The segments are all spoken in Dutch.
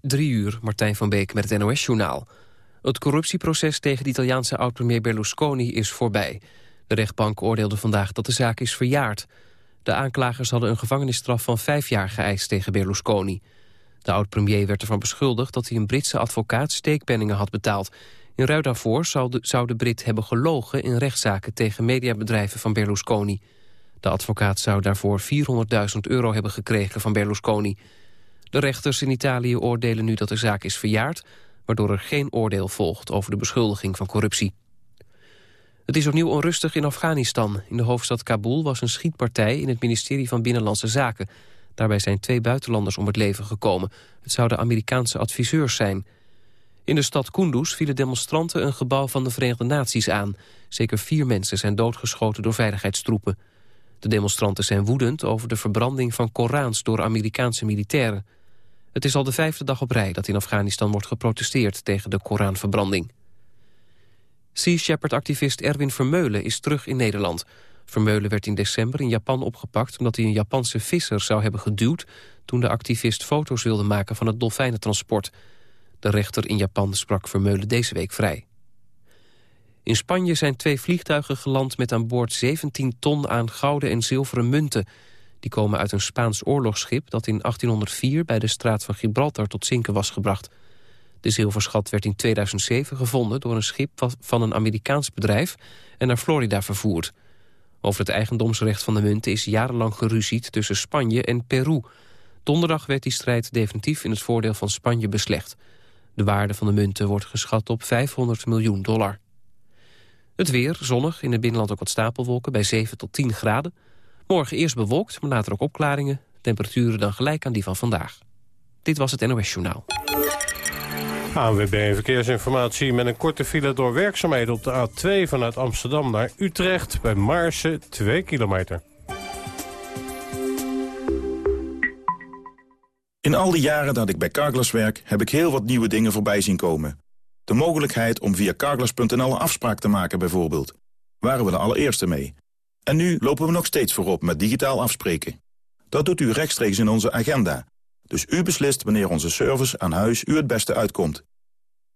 Drie uur, Martijn van Beek met het NOS-journaal. Het corruptieproces tegen de Italiaanse oud-premier Berlusconi is voorbij. De rechtbank oordeelde vandaag dat de zaak is verjaard. De aanklagers hadden een gevangenisstraf van vijf jaar geëist tegen Berlusconi. De oud-premier werd ervan beschuldigd dat hij een Britse advocaat steekpenningen had betaald. In ruil daarvoor zou de, zou de Brit hebben gelogen in rechtszaken tegen mediabedrijven van Berlusconi. De advocaat zou daarvoor 400.000 euro hebben gekregen van Berlusconi. De rechters in Italië oordelen nu dat de zaak is verjaard... waardoor er geen oordeel volgt over de beschuldiging van corruptie. Het is opnieuw onrustig in Afghanistan. In de hoofdstad Kabul was een schietpartij in het ministerie van Binnenlandse Zaken. Daarbij zijn twee buitenlanders om het leven gekomen. Het zouden Amerikaanse adviseurs zijn. In de stad Kunduz vielen demonstranten een gebouw van de Verenigde Naties aan. Zeker vier mensen zijn doodgeschoten door veiligheidstroepen. De demonstranten zijn woedend over de verbranding van Korans door Amerikaanse militairen. Het is al de vijfde dag op rij dat in Afghanistan wordt geprotesteerd tegen de Koranverbranding. Sea Shepherd-activist Erwin Vermeulen is terug in Nederland. Vermeulen werd in december in Japan opgepakt omdat hij een Japanse visser zou hebben geduwd toen de activist foto's wilde maken van het dolfijnentransport. De rechter in Japan sprak Vermeulen deze week vrij. In Spanje zijn twee vliegtuigen geland met aan boord 17 ton aan gouden en zilveren munten. Die komen uit een Spaans oorlogsschip dat in 1804 bij de straat van Gibraltar tot zinken was gebracht. De zilverschat werd in 2007 gevonden door een schip van een Amerikaans bedrijf en naar Florida vervoerd. Over het eigendomsrecht van de munten is jarenlang geruzied tussen Spanje en Peru. Donderdag werd die strijd definitief in het voordeel van Spanje beslecht. De waarde van de munten wordt geschat op 500 miljoen dollar. Het weer, zonnig, in het binnenland ook wat stapelwolken bij 7 tot 10 graden. Morgen eerst bewolkt, maar later ook opklaringen. Temperaturen dan gelijk aan die van vandaag. Dit was het NOS Journaal. ANWB Verkeersinformatie met een korte file door werkzaamheden op de A2 vanuit Amsterdam naar Utrecht bij Marsen 2 kilometer. In al die jaren dat ik bij Carglass werk heb ik heel wat nieuwe dingen voorbij zien komen. De mogelijkheid om via carglass.nl een afspraak te maken bijvoorbeeld. Waren we de allereerste mee. En nu lopen we nog steeds voorop met digitaal afspreken. Dat doet u rechtstreeks in onze agenda. Dus u beslist wanneer onze service aan huis u het beste uitkomt.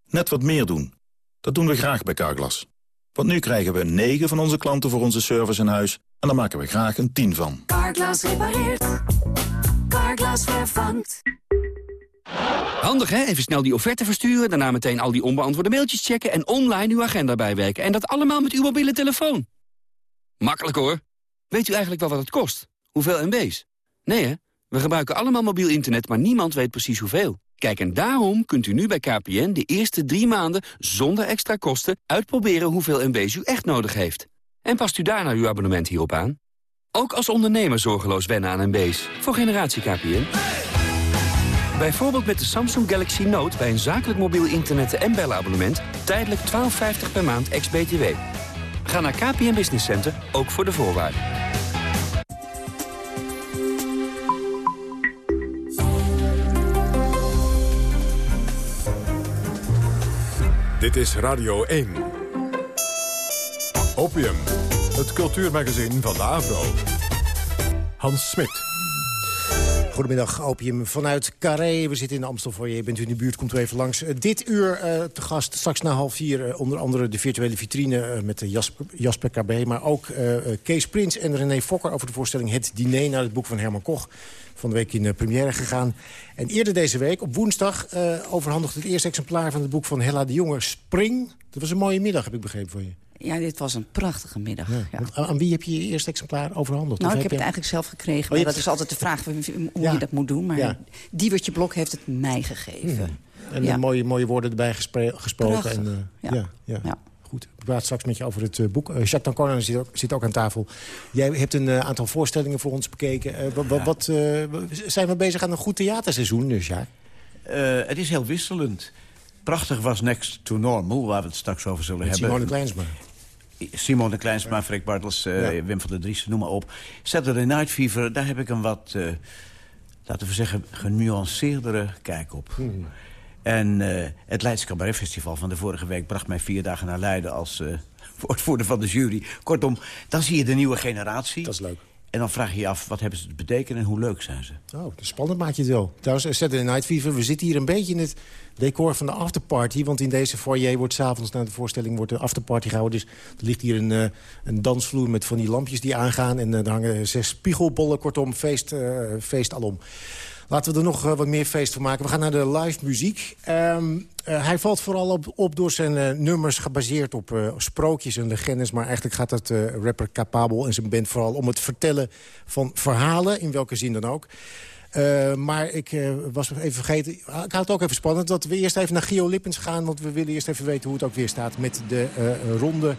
Net wat meer doen. Dat doen we graag bij Carglass. Want nu krijgen we 9 van onze klanten voor onze service in huis... en daar maken we graag een 10 van. Carglass repareert. Carglass vervangt. Handig hè? Even snel die offerte versturen, daarna meteen al die onbeantwoorde mailtjes checken... en online uw agenda bijwerken. En dat allemaal met uw mobiele telefoon. Makkelijk hoor. Weet u eigenlijk wel wat het kost? Hoeveel MB's? Nee hè? We gebruiken allemaal mobiel internet, maar niemand weet precies hoeveel. Kijk, en daarom kunt u nu bij KPN de eerste drie maanden zonder extra kosten uitproberen hoeveel MB's u echt nodig heeft. En past u daarna uw abonnement hierop aan? Ook als ondernemer zorgeloos wennen aan MB's. Voor generatie KPN. Bijvoorbeeld met de Samsung Galaxy Note bij een zakelijk mobiel internet- en bellenabonnement... tijdelijk 12,50 per maand ex-BTW. Ga naar KPN Business Center, ook voor de voorwaarden. Dit is Radio 1. Opium, het cultuurmagazin van de Avro. Hans Smit. Goedemiddag, Opium vanuit Carré. We zitten in de Amstelfoyer. Bent u in de buurt, komt u even langs. Uh, dit uur uh, te gast, straks na half vier... Uh, onder andere de virtuele vitrine met Jasper, Jasper KB... maar ook Kees Prins en René Fokker over de voorstelling Het Diner... naar het boek van Herman Koch van de week in de première gegaan. En eerder deze week, op woensdag, overhandigde het eerste exemplaar... van het boek van Hella de Jonge, Spring. Dat was een mooie middag, heb ik begrepen van je. Ja, dit was een prachtige middag. Ja. Ja. Aan wie heb je je eerste exemplaar overhandigd? Nou, ik heb, het eigenlijk zelf gekregen. Oh, maar dat is altijd de vraag hoe ja. je dat moet doen. Maar ja. Diewertje Blok heeft het mij gegeven. Hmm. En mooie, mooie woorden erbij gesproken. En, uh, ja. Goed, ik praat straks met je over het uh, boek. Uh, Jacques zit, zit ook aan tafel. Jij hebt een aantal voorstellingen voor ons bekeken. wat, zijn we bezig aan een goed theaterseizoen, Jacques? het is heel wisselend. Prachtig was Next to Normal, waar we het straks over zullen met hebben. Simone Kleinsma. Simone Kleinsma, ja. Freek Bartels, uh, ja. Wim van der Dries, noem maar op. Saturday Night Fever, daar heb ik een wat, uh, laten we zeggen, genuanceerdere kijk op. Hmm. En uh, het Leids Cabaret Festival van de vorige week bracht mij vier dagen naar Leiden als woordvoerder van de jury. Kortom, dan zie je de nieuwe generatie. Dat is leuk. En dan vraag je je af, wat hebben ze te betekenen en hoe leuk zijn ze? Oh, spannend maakt je het wel. Trouwens, eh, Saturday Night Fever, we zitten hier een beetje in het decor van de afterparty. Want in deze foyer wordt s'avonds na de voorstelling wordt de afterparty gehouden. Dus er ligt hier een, uh, een dansvloer met van die lampjes die aangaan. En uh, er hangen zes spiegelbollen, kortom, feest, uh, feest alom. Laten we er nog wat meer feest van maken. We gaan naar de live muziek. Uh, hij valt vooral op, op door zijn nummers gebaseerd op sprookjes en legendes. Maar eigenlijk gaat het rapper Capabel en zijn band vooral om het vertellen van verhalen. In welke zin dan ook. Maar ik was even vergeten, ik had het ook even spannend... dat we eerst even naar Gio Lippens gaan... want we willen eerst even weten hoe het ook weer staat met de ronde...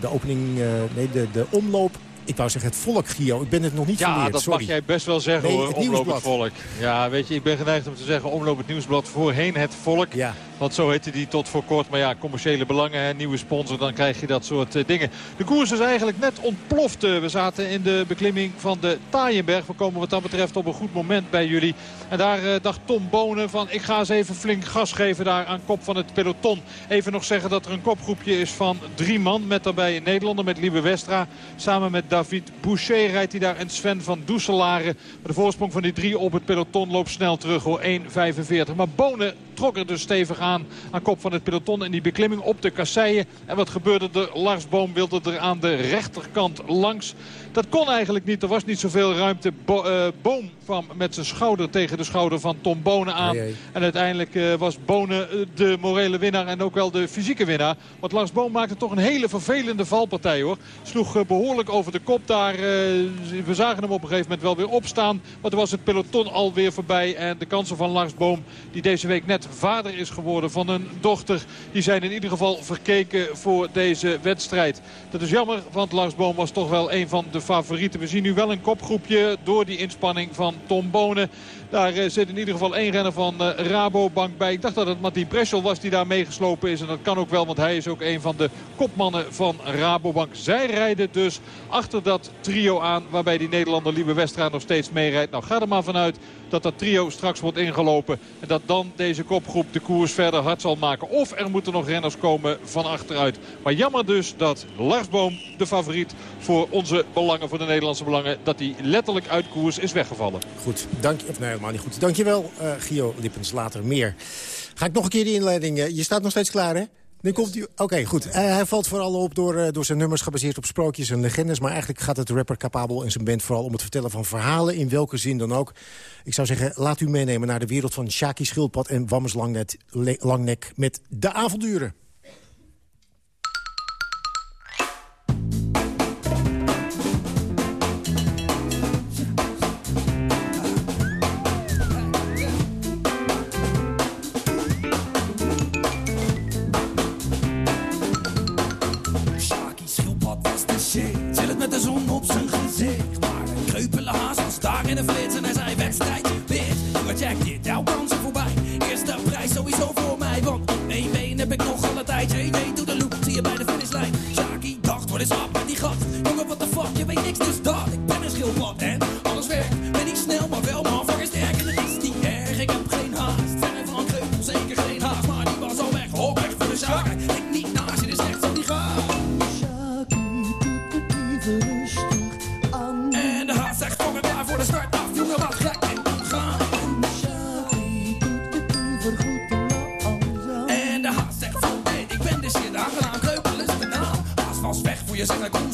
de opening, nee, de, de omloop ik wou zeggen het volk, Gio. Ik ben het nog niet ja, verleerd, dat mag jij best wel zeggen nee, hoor, omloop het volk. Ja, weet je, ik ben geneigd om te zeggen omloop het nieuwsblad voorheen het volk. Ja. Want zo heette die tot voor kort. Maar ja, commerciële belangen, hè, nieuwe sponsor, dan krijg je dat soort uh, dingen. De koers is eigenlijk net ontploft. we zaten in de beklimming van de Taaienberg. We komen wat dat betreft op een goed moment bij jullie. En daar uh, dacht Tom Bonen van ik ga eens even flink gas geven daar aan kop van het peloton. Even nog zeggen dat er een kopgroepje is van drie man. Met daarbij een Nederlander met Liebe Westra. Samen met David Boucher rijdt hij daar en Sven van Doeselare. Maar de voorsprong van die drie op het peloton loopt snel terug hoor. 1.45. Maar Bonen trok er dus stevig aan aan kop van het peloton. En die beklimming op de kasseien. En wat gebeurde er? Lars Boom wilde er aan de rechterkant langs. Dat kon eigenlijk niet. Er was niet zoveel ruimte. Bo uh, Boom kwam met zijn schouder tegen de schouder van Tom Bonen aan. En uiteindelijk uh, was Bonen uh, de morele winnaar en ook wel de fysieke winnaar. Want Lars Boom maakte toch een hele vervelende valpartij hoor. Sloeg behoorlijk over de kop daar. we zagen hem op een gegeven moment wel weer opstaan. Maar toen was het peloton alweer voorbij. En de kansen van Lars Boom, die deze week net vader is geworden van een dochter. Die zijn in ieder geval verkeken voor deze wedstrijd. Dat is jammer, want Lars Boom was toch wel een van de favorieten. We zien nu wel een kopgroepje door die inspanning van Tom Bonen. Daar uh, zit in ieder geval één renner van uh, Rabobank bij. Ik dacht dat het Matti Breschel was die daar meegeslopen is. En dat kan ook wel, want hij is ook een van de kopmannen van Rabobank. Zij rijden dus achter dat trio aan. Waarbij die Nederlander Liebe Westra nog steeds meerijdt. Nou, ga er maar vanuit dat dat trio straks wordt ingelopen. En dat dan deze kopgroep de koers verder hard zal maken. Of er moeten nog renners komen van achteruit. Maar jammer dus dat Lars Boom, de favoriet voor onze belangen, voor de Nederlandse belangen... dat hij letterlijk uit koers is weggevallen. Goed, dank je. Helemaal niet goed. Dankjewel, uh, Gio Lippens. Later meer. Ga ik nog een keer die inleiding... Uh, je staat nog steeds klaar, hè? Nu komt hij. Oké, goed. Uh, hij valt vooral op door, door zijn nummers gebaseerd op sprookjes en legendes. Maar eigenlijk gaat het rapper Capabel en zijn band vooral om het vertellen van verhalen. In welke zin dan ook. Ik zou zeggen, laat u meenemen naar de wereld van Shaki Schildpad en Wammers Langnek met De Avonduren. In een flits en hij zei wedstrijd wit. Maar check dit, jouw kansen voorbij. Eerste prijs sowieso voor mij, want op één been heb ik nog alle tijd. JJ, doe de loop, zie je bij de finishlijn. Shaki dacht, wat is af met die gat? Jongen, wat de fuck, je weet niks, dus dat. Ik ben een schildpad en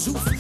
zegt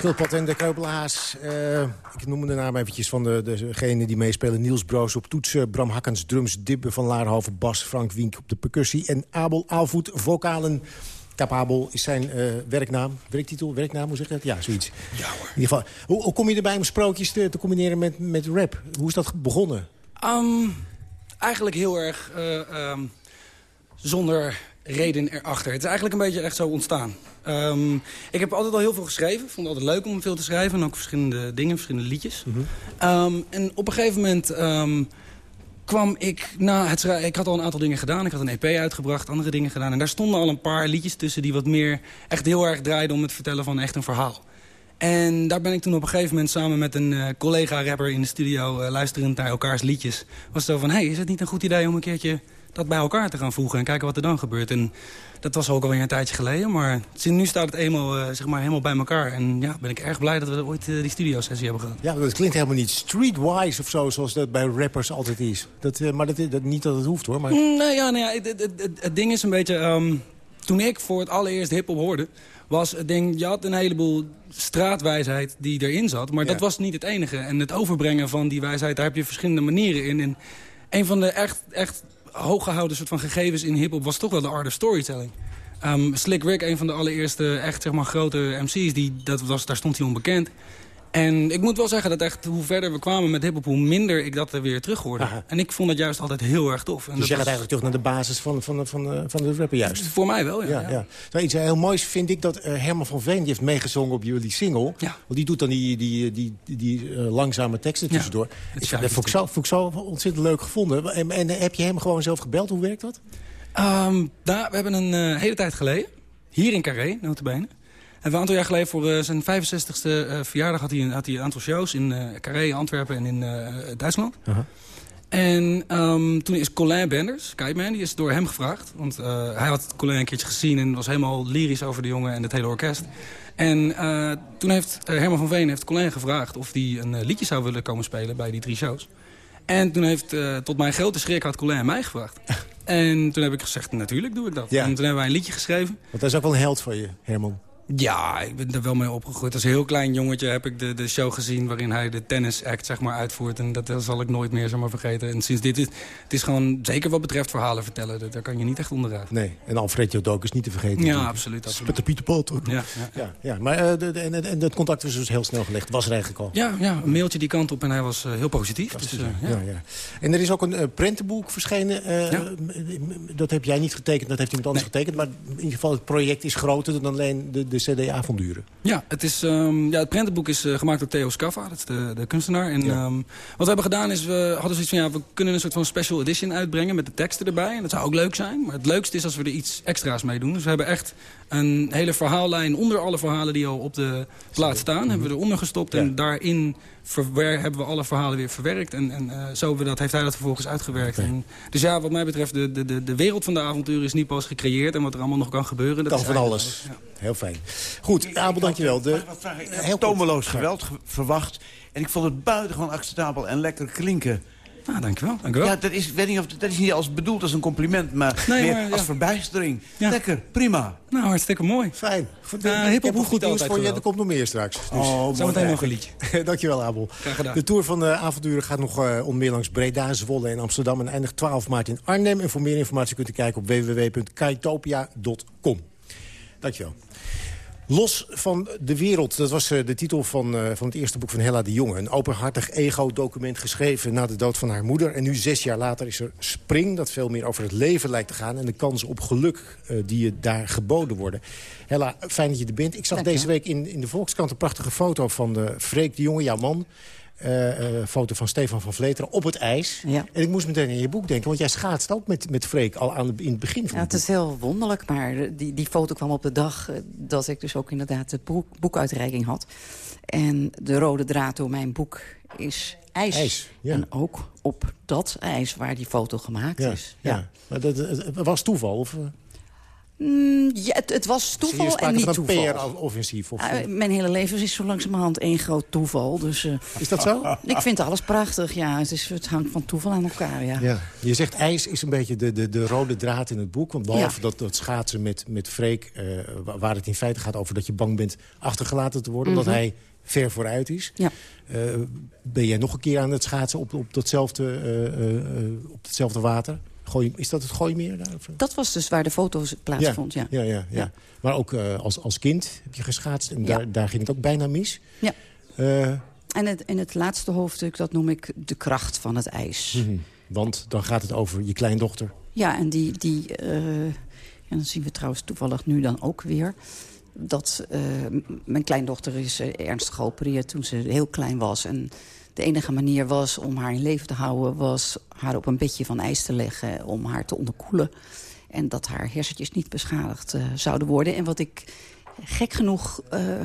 Schildpad en de Kreupelhaas. Uh, ik noem de naam eventjes van de, degene die meespelen. Niels Broos op toetsen, Bram Hakkens drums, Dibbe van Laarhoven bas... Frank Wink op de percussie en Abel Aalvoet vocalen. Capabel is zijn uh, werknaam. Werktitel, werknaam, hoe zeg je dat? Ja, zoiets. Ja hoor. In ieder geval, hoe, hoe kom je erbij om sprookjes te, te, combineren met, met rap? Hoe is dat begonnen? Um, eigenlijk heel erg uh, um, zonder reden erachter. Het is eigenlijk een beetje echt zo ontstaan. Um, ik heb altijd al heel veel geschreven. Ik vond het altijd leuk om veel te schrijven. En ook verschillende dingen, verschillende liedjes. Mm -hmm. um, en op een gegeven moment um, kwam ik na het schrijven... Ik had al een aantal dingen gedaan. Ik had een EP uitgebracht, andere dingen gedaan. En daar stonden al een paar liedjes tussen die wat meer echt heel erg draaiden... om het vertellen van echt een verhaal. En daar ben ik toen op een gegeven moment samen met een uh, collega-rapper in de studio... Uh, luisterend naar elkaars liedjes. Was zo van, hey, is het niet een goed idee om een keertje dat bij elkaar te gaan voegen... en kijken wat er dan gebeurt. En dat was ook alweer een tijdje geleden. Maar nu staat het eenmaal, uh, zeg maar helemaal bij elkaar. En ja, ben ik erg blij dat we ooit uh, die studiosessie hebben gehad. Ja, dat klinkt helemaal niet streetwise of zo, zoals dat bij rappers altijd is. Dat, uh, maar dat, dat, niet dat het hoeft, hoor. Maar... Mm, nee, ja, nee, ja, het, het, het, het, ding is een beetje... Um, toen ik voor het allereerst hiphop hoorde... was het ding, je had een heleboel straatwijsheid die erin zat. Maar ja. dat was niet het enige. En het overbrengen van die wijsheid, daar heb je verschillende manieren in. En een van de echt... echt hooggehouden soort van gegevens in hiphop was toch wel de art of storytelling. Um, Slick Rick, een van de allereerste echt zeg maar, grote MC's, die, dat was, daar stond hij onbekend. En ik moet wel zeggen dat echt hoe verder we kwamen met hiphop... hoe minder ik dat er weer terug hoorde. Aha. En ik vond het juist altijd heel erg tof. En dus je gaat eigenlijk terug naar de basis van, van, van, van de rapper juist? Voor mij wel, ja. ja, ja. ja. Nou, iets heel moois vind ik dat uh, Herman van Veen... die heeft meegezongen op jullie single. Ja. Want die doet dan die, die, die, die, uh, langzame teksten tussendoor. Ja, ik, dat vond ik, zo, vond ik zo ontzettend leuk gevonden. En, en heb je hem gewoon zelf gebeld? Hoe werkt dat? Um, nou, we hebben een uh, hele tijd geleden... hier in Carré, notabene... En een aantal jaar geleden voor uh, zijn 65ste uh, verjaardag had hij, een, had hij een aantal shows in uh, Carré, Antwerpen en in Duitsland. -huh. En um, toen is Colin Benders, Kiteman, die is door hem gevraagd. Want hij had Colin een keertje gezien en was helemaal lyrisch over de jongen en het hele orkest. En toen heeft Herman van Veen heeft Colin gevraagd of hij een liedje zou willen komen spelen bij die drie shows. En toen heeft, tot mijn grote schrik, had Colin mij gevraagd. en toen heb ik gezegd, natuurlijk doe ik dat. Ja. En toen hebben wij een liedje geschreven. Want dat is ook wel een held voor je, Herman. Ja, ik ben er wel mee opgegroeid. Als heel klein jongetje heb ik de, de show gezien... waarin hij de tennis act zeg maar, uitvoert. En dat, dat zal ik nooit meer zeg maar, vergeten. En sinds dit is... Het is gewoon, zeker wat betreft verhalen vertellen... Dat, daar kan je niet echt onderuit. Nee, en Alfred Jodok is niet te vergeten. Ja, absoluut. Spetter Pieter Pot. Ja, ja, ja. ja, maar uh, de, de, en, en dat contact was dus heel snel gelegd. Was er eigenlijk al. Ja, ja een mailtje die kant op en hij was uh, heel positief. Dus, uh, ja. Ja, ja. En er is ook een prentenboek verschenen. Ja. Dat heb jij niet getekend, dat heeft iemand anders nee. getekend. Maar in ieder geval het project is groter dan alleen de, de CD-avonduren. Ja, het, is, um, ja, het prentenboek is uh, gemaakt door Theo Scaffa, dat is de, de kunstenaar. En ja. um, wat we hebben gedaan is, we hadden zoiets van... ja, we kunnen een soort van special edition uitbrengen met de teksten erbij. En dat zou ook leuk zijn. Maar het leukste is als we er iets extra's mee doen. Dus we hebben echt een hele verhaallijn onder alle verhalen die al op de plaat staan. Mm -hmm. Hebben we eronder gestopt ja. en daarin hebben we alle verhalen weer verwerkt. En, en uh, zo we dat, heeft hij dat vervolgens uitgewerkt. Okay. En, dus ja, wat mij betreft, de, de, de wereld van de avonturen is niet pas gecreëerd. En wat er allemaal nog kan gebeuren. Dat kan van alles. alles. Ja. Heel fijn. Goed, Abel, dankjewel. De, heel tomeloos geweld verwacht. En ik vond het buitengewoon acceptabel en lekker klinken. Ah, dankjewel, dankjewel. Ja, dat is, weet niet of, dat is niet als bedoeld als een compliment, maar nee, meer maar, ja. als verbijstering. Ja. Lekker, prima. Nou, hartstikke mooi. Fijn. Uh, uh, Hip-hop hoeft goed nieuws voor je, er komt nog meer straks. Dus. Oh, Zometeen nog een liedje. dankjewel, Abel. Graag gedaan. De Tour van de avonturen gaat nog uh, onder meer langs Breda, Zwolle en Amsterdam... en eindigt 12 maart in Arnhem. En voor meer informatie kunt u kijken op www.kaitopia.com. Dankjewel. Los van de wereld, dat was uh, de titel van, uh, van het eerste boek van Hella de Jonge. Een openhartig ego-document geschreven na de dood van haar moeder. En nu, zes jaar later, is er Spring, dat veel meer over het leven lijkt te gaan... en de kansen op geluk uh, die je daar geboden worden. Hella, fijn dat je er bent. Ik zag Dank deze week in, in de Volkskrant een prachtige foto van de Freek de Jonge, jouw man... Uh, uh, foto van Stefan van Vleteren op het ijs. Ja. En ik moest meteen in je boek denken, want jij schaatst ook met, met Freek al aan de, in het begin van ja, het Het is heel wonderlijk, maar die, die foto kwam op de dag... dat ik dus ook inderdaad de boek, boekuitreiking had. En de rode draad door mijn boek is ijs. ijs ja. En ook op dat ijs waar die foto gemaakt ja, is. Ja, ja. Maar dat, was toeval? Of? Mm, ja, het, het was toeval en niet toeval. Of, Ah, mijn hele leven is zo langzamerhand één groot toeval. Dus, eh, Is dat zo? Ik vind alles prachtig, ja. Het, is, het hangt van toeval aan elkaar, ja. Ja. Je zegt ijs is een beetje de, de, de rode draad in het boek. Want behalve dat, dat schaatsen met, met Freek... eh, wa- waar het in feite gaat over dat je bang bent achtergelaten te worden... Mhm. omdat hij ver vooruit is. Ja. Eh, ben jij nog een keer aan het schaatsen op, op, datzelfde, op hetzelfde water? Gooi, is dat het Gooimeer daar? Dat was dus waar de foto's plaatsvond, ja. Ja, ja, ja. Ja. Maar ook eh, als, als kind heb je geschaatst en Ja. daar, daar ging het ook bijna mis. Ja. Eh, En het, in het laatste hoofdstuk, dat noem ik de kracht van het ijs. mhm. Want dan gaat het over je kleindochter. Ja, en die, die eh, ja, dat zien we trouwens toevallig nu dan ook weer. Dat eh, mijn kleindochter is eh, ernstig geopereerd toen ze heel klein was. En de enige manier was om haar in leven te houden... was haar op een bedje van ijs te leggen om haar te onderkoelen. En dat haar hersentjes niet beschadigd eh, zouden worden. En wat ik gek genoeg eh,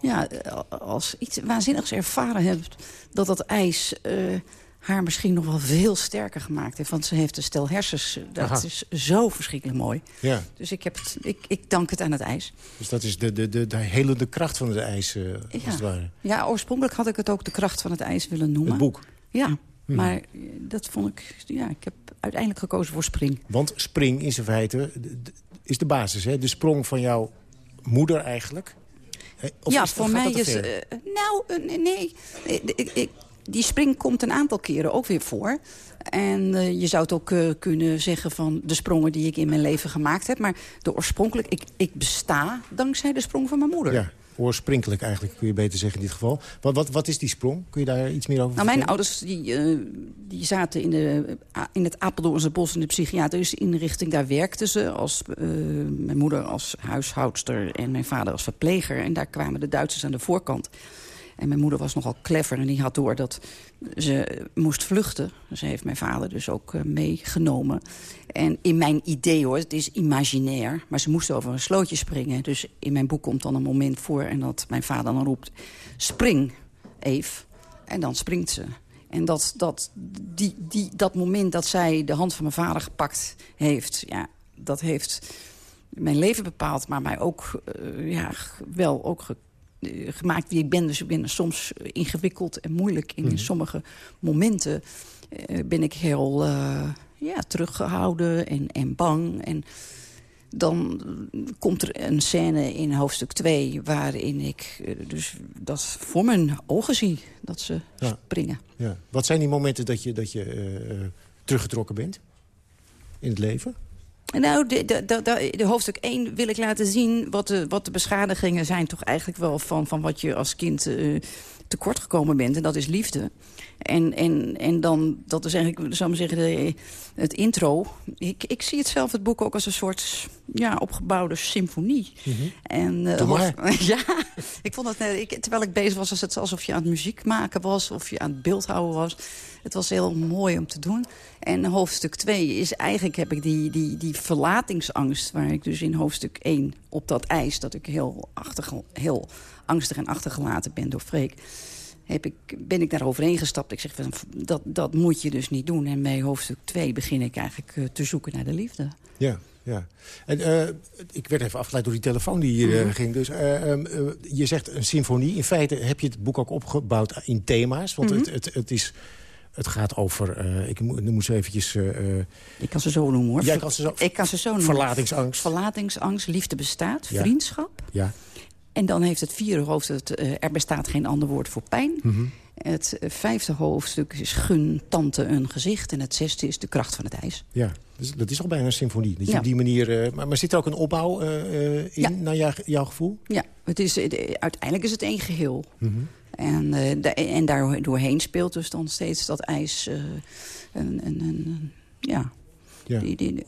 ja, als iets waanzinnigs ervaren heb... dat dat ijs eh, haar misschien nog wel veel sterker gemaakt heeft. Want ze heeft een stel hersens. Dat Aha. is zo verschrikkelijk mooi. Ja. Dus ik, heb het, ik, ik dank het aan het ijs. Dus dat is de, de, de, de helende kracht van het ijs, eh, als het ware. Ja, oorspronkelijk had ik het ook de kracht van het ijs willen noemen. Het boek. Ja, Hmm. maar eh, dat vond ik... Ja, ik heb uiteindelijk gekozen voor spring. Want spring is in feite de- de- is de basis, hè? De sprong van jouw moeder eigenlijk. Eh, Of ja, voor mij dat is... eh, nou, eh, nee, nee. Eh, ik- ik- die spring komt een aantal keren ook weer voor. En eh, je zou het ook eh, kunnen zeggen van de sprongen die ik in mijn leven gemaakt heb. Maar de oorspronkelijk, ik, ik besta dankzij de sprong van mijn moeder. Ja, oorspronkelijk eigenlijk, kun je beter zeggen in dit geval. Wat, wat, wat is die sprong? Kun je daar iets meer over Nou, mijn ouders die, eh, die zaten in, de, in het Apeldoornse bos in de psychiatrische inrichting. Daar werkten ze. Als, mijn moeder als huishoudster en mijn vader als verpleger. En daar kwamen de Duitsers aan de voorkant. En mijn moeder was nogal clever en die had door dat ze moest vluchten. Ze heeft mijn vader dus ook eh, meegenomen. En in mijn idee hoor, het is imaginair... maar ze moest over een slootje springen. Dus in mijn boek komt dan een moment voor... en dat mijn vader dan roept, spring, Eve. En dan springt ze. En dat, dat, die, die, dat moment dat zij de hand van mijn vader gepakt heeft... Ja, dat heeft mijn leven bepaald, maar mij ook eh, ja, wel ook gemaakt wie ik ben. Dus ik ben soms ingewikkeld en moeilijk. In sommige momenten eh, ben ik heel eh, ja, teruggehouden en, en bang. En dan komt er een scène in hoofdstuk 2... waarin ik eh, dus dat voor mijn ogen zie, dat ze Ja. springen. Ja. Wat zijn die momenten dat je, dat je eh, eh, teruggetrokken bent in het leven? Nou, de, de, de, de- de hoofdstuk 1 wil ik laten zien wat de, wat de beschadigingen zijn... toch eigenlijk wel van, van wat je als kind eh, tekort gekomen bent. En dat is liefde. En, en, en dan, dat is eigenlijk, zou ik maar zeggen, de, het intro. Ik, ik zie het zelf, het boek, ook als een soort ja, opgebouwde symfonie. En, eh, maar. ja, ik vond het, net- ik, terwijl ik bezig was, was het alsof je aan het muziek maken was... of je aan het beeldhouden was. Het was heel mooi om te doen. En hoofdstuk 2 is eigenlijk, heb ik die, die, die verlatingsangst... waar ik dus in hoofdstuk 1 op dat ijs... dat ik heel, achterge- heel angstig en achtergelaten ben door Freek... Heb ik, ben ik daar overheen gestapt. Ik zeg, van, dat, dat moet je dus niet doen. En bij hoofdstuk 2 begin ik eigenlijk eh, te zoeken naar de liefde. Ja, ja. En, eh, ik werd even afgeleid door die telefoon die hier eh, Mhm. ging. Dus eh, ehm, eh, je zegt een symfonie. In feite heb je het boek ook opgebouwd in thema's. Want Mhm. het, het, het, is, het gaat over... eh, ik moet, noem ze eventjes... eh, eh, Ik kan ze zo noemen, hoor. Jij kan ze zo- Ik kan ze zo noemen. Verlatingsangst. Verlatingsangst, liefde bestaat, Ja. vriendschap. ja. En dan heeft het vierde hoofdstuk, er bestaat geen ander woord voor pijn. Mhm. Het eh, vijfde hoofdstuk is gun tante een gezicht. En het zesde is de kracht van het ijs. Ja, dus dat is al bijna een symfonie. Dat je Ja. op die manier, maar, maar zit er ook een opbouw in, Ja. naar jou, jouw gevoel? Ja, het is, de- uiteindelijk is het één geheel. Mhm. En, eh, da- en daar doorheen speelt dus dan steeds dat ijs... eh, een, een, een, ja, Ja. Die, die,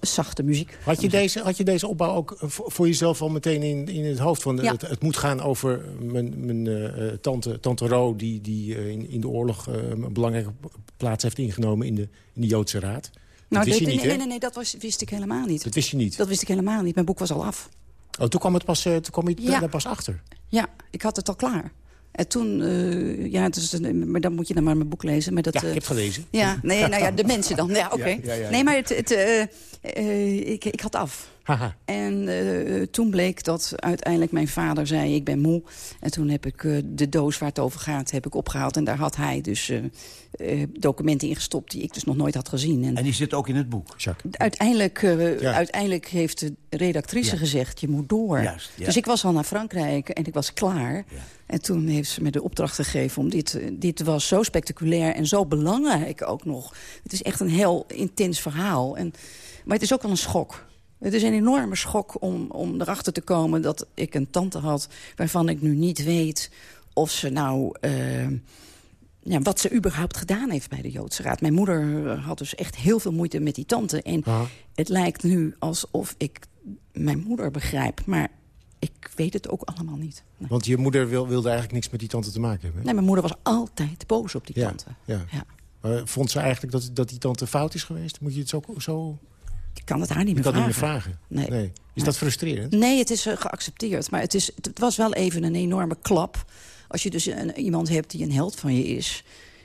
zachte muziek. Had je, deze, had je deze opbouw ook eh, voor jezelf al meteen in, in het hoofd? Van, Ja. het, het moet gaan over mijn, mijn tante, tante Ro... die, die in, in de oorlog een belangrijke plaats heeft ingenomen in de, in de Joodse Raad. Dat Nou, wist nee, je niet, nee, nee, nee, dat was, wist ik helemaal niet. Dat wist je niet? Dat wist ik helemaal niet. Mijn boek was al af. Oh, toen kwam, het pas, toen kwam je Ja. daar pas achter? Ja, ik had het al klaar. En toen, eh, ja, een- maar dan moet je dan maar mijn boek lezen. Maar dat, Ja, eh, ik heb het gelezen. Ja, nee, nou ja, de mensen dan. Ja, oké. Nee, maar het, het, eh, eh, ik, ik had af. En eh, toen bleek dat uiteindelijk mijn vader zei, ik ben moe. En toen heb ik eh, de doos waar het over gaat, heb ik opgehaald. En daar had hij dus eh, eh, documenten in gestopt die ik dus nog nooit had gezien. En, En die zit ook in het boek. uiteindelijk, eh, Ja. uiteindelijk heeft de redactrice Ja. gezegd, je moet door. Juist, ja. Dus ik was al naar Frankrijk en ik was klaar. En toen heeft ze me de opdracht gegeven om dit... eh, Dit was zo spectaculair en zo belangrijk ook nog. Het is echt een heel intens verhaal. En, maar het is ook wel een schok. Het is een enorme schok om, om erachter te komen dat ik een tante had... waarvan ik nu niet weet of ze nou... eh, ja, wat ze überhaupt gedaan heeft bij de Joodse Raad. Mijn moeder had dus echt heel veel moeite met die tante. En het lijkt nu alsof ik mijn moeder begrijp. Maar ik weet het ook allemaal niet. Want je moeder wil, wilde eigenlijk niks met die tante te maken hebben. hè? Nee, mijn moeder was altijd boos op die Ja, tante. Ja. Maar vond ze eigenlijk dat, dat die tante fout is geweest? Moet je het zo... zo... Ik kan het haar niet meer kan het vragen. niet meer vragen. Nee. Is dat frustrerend? Nee, het is eh, geaccepteerd. Maar het, is, het was wel even een enorme klap. Als je dus een, iemand hebt die een held van je is...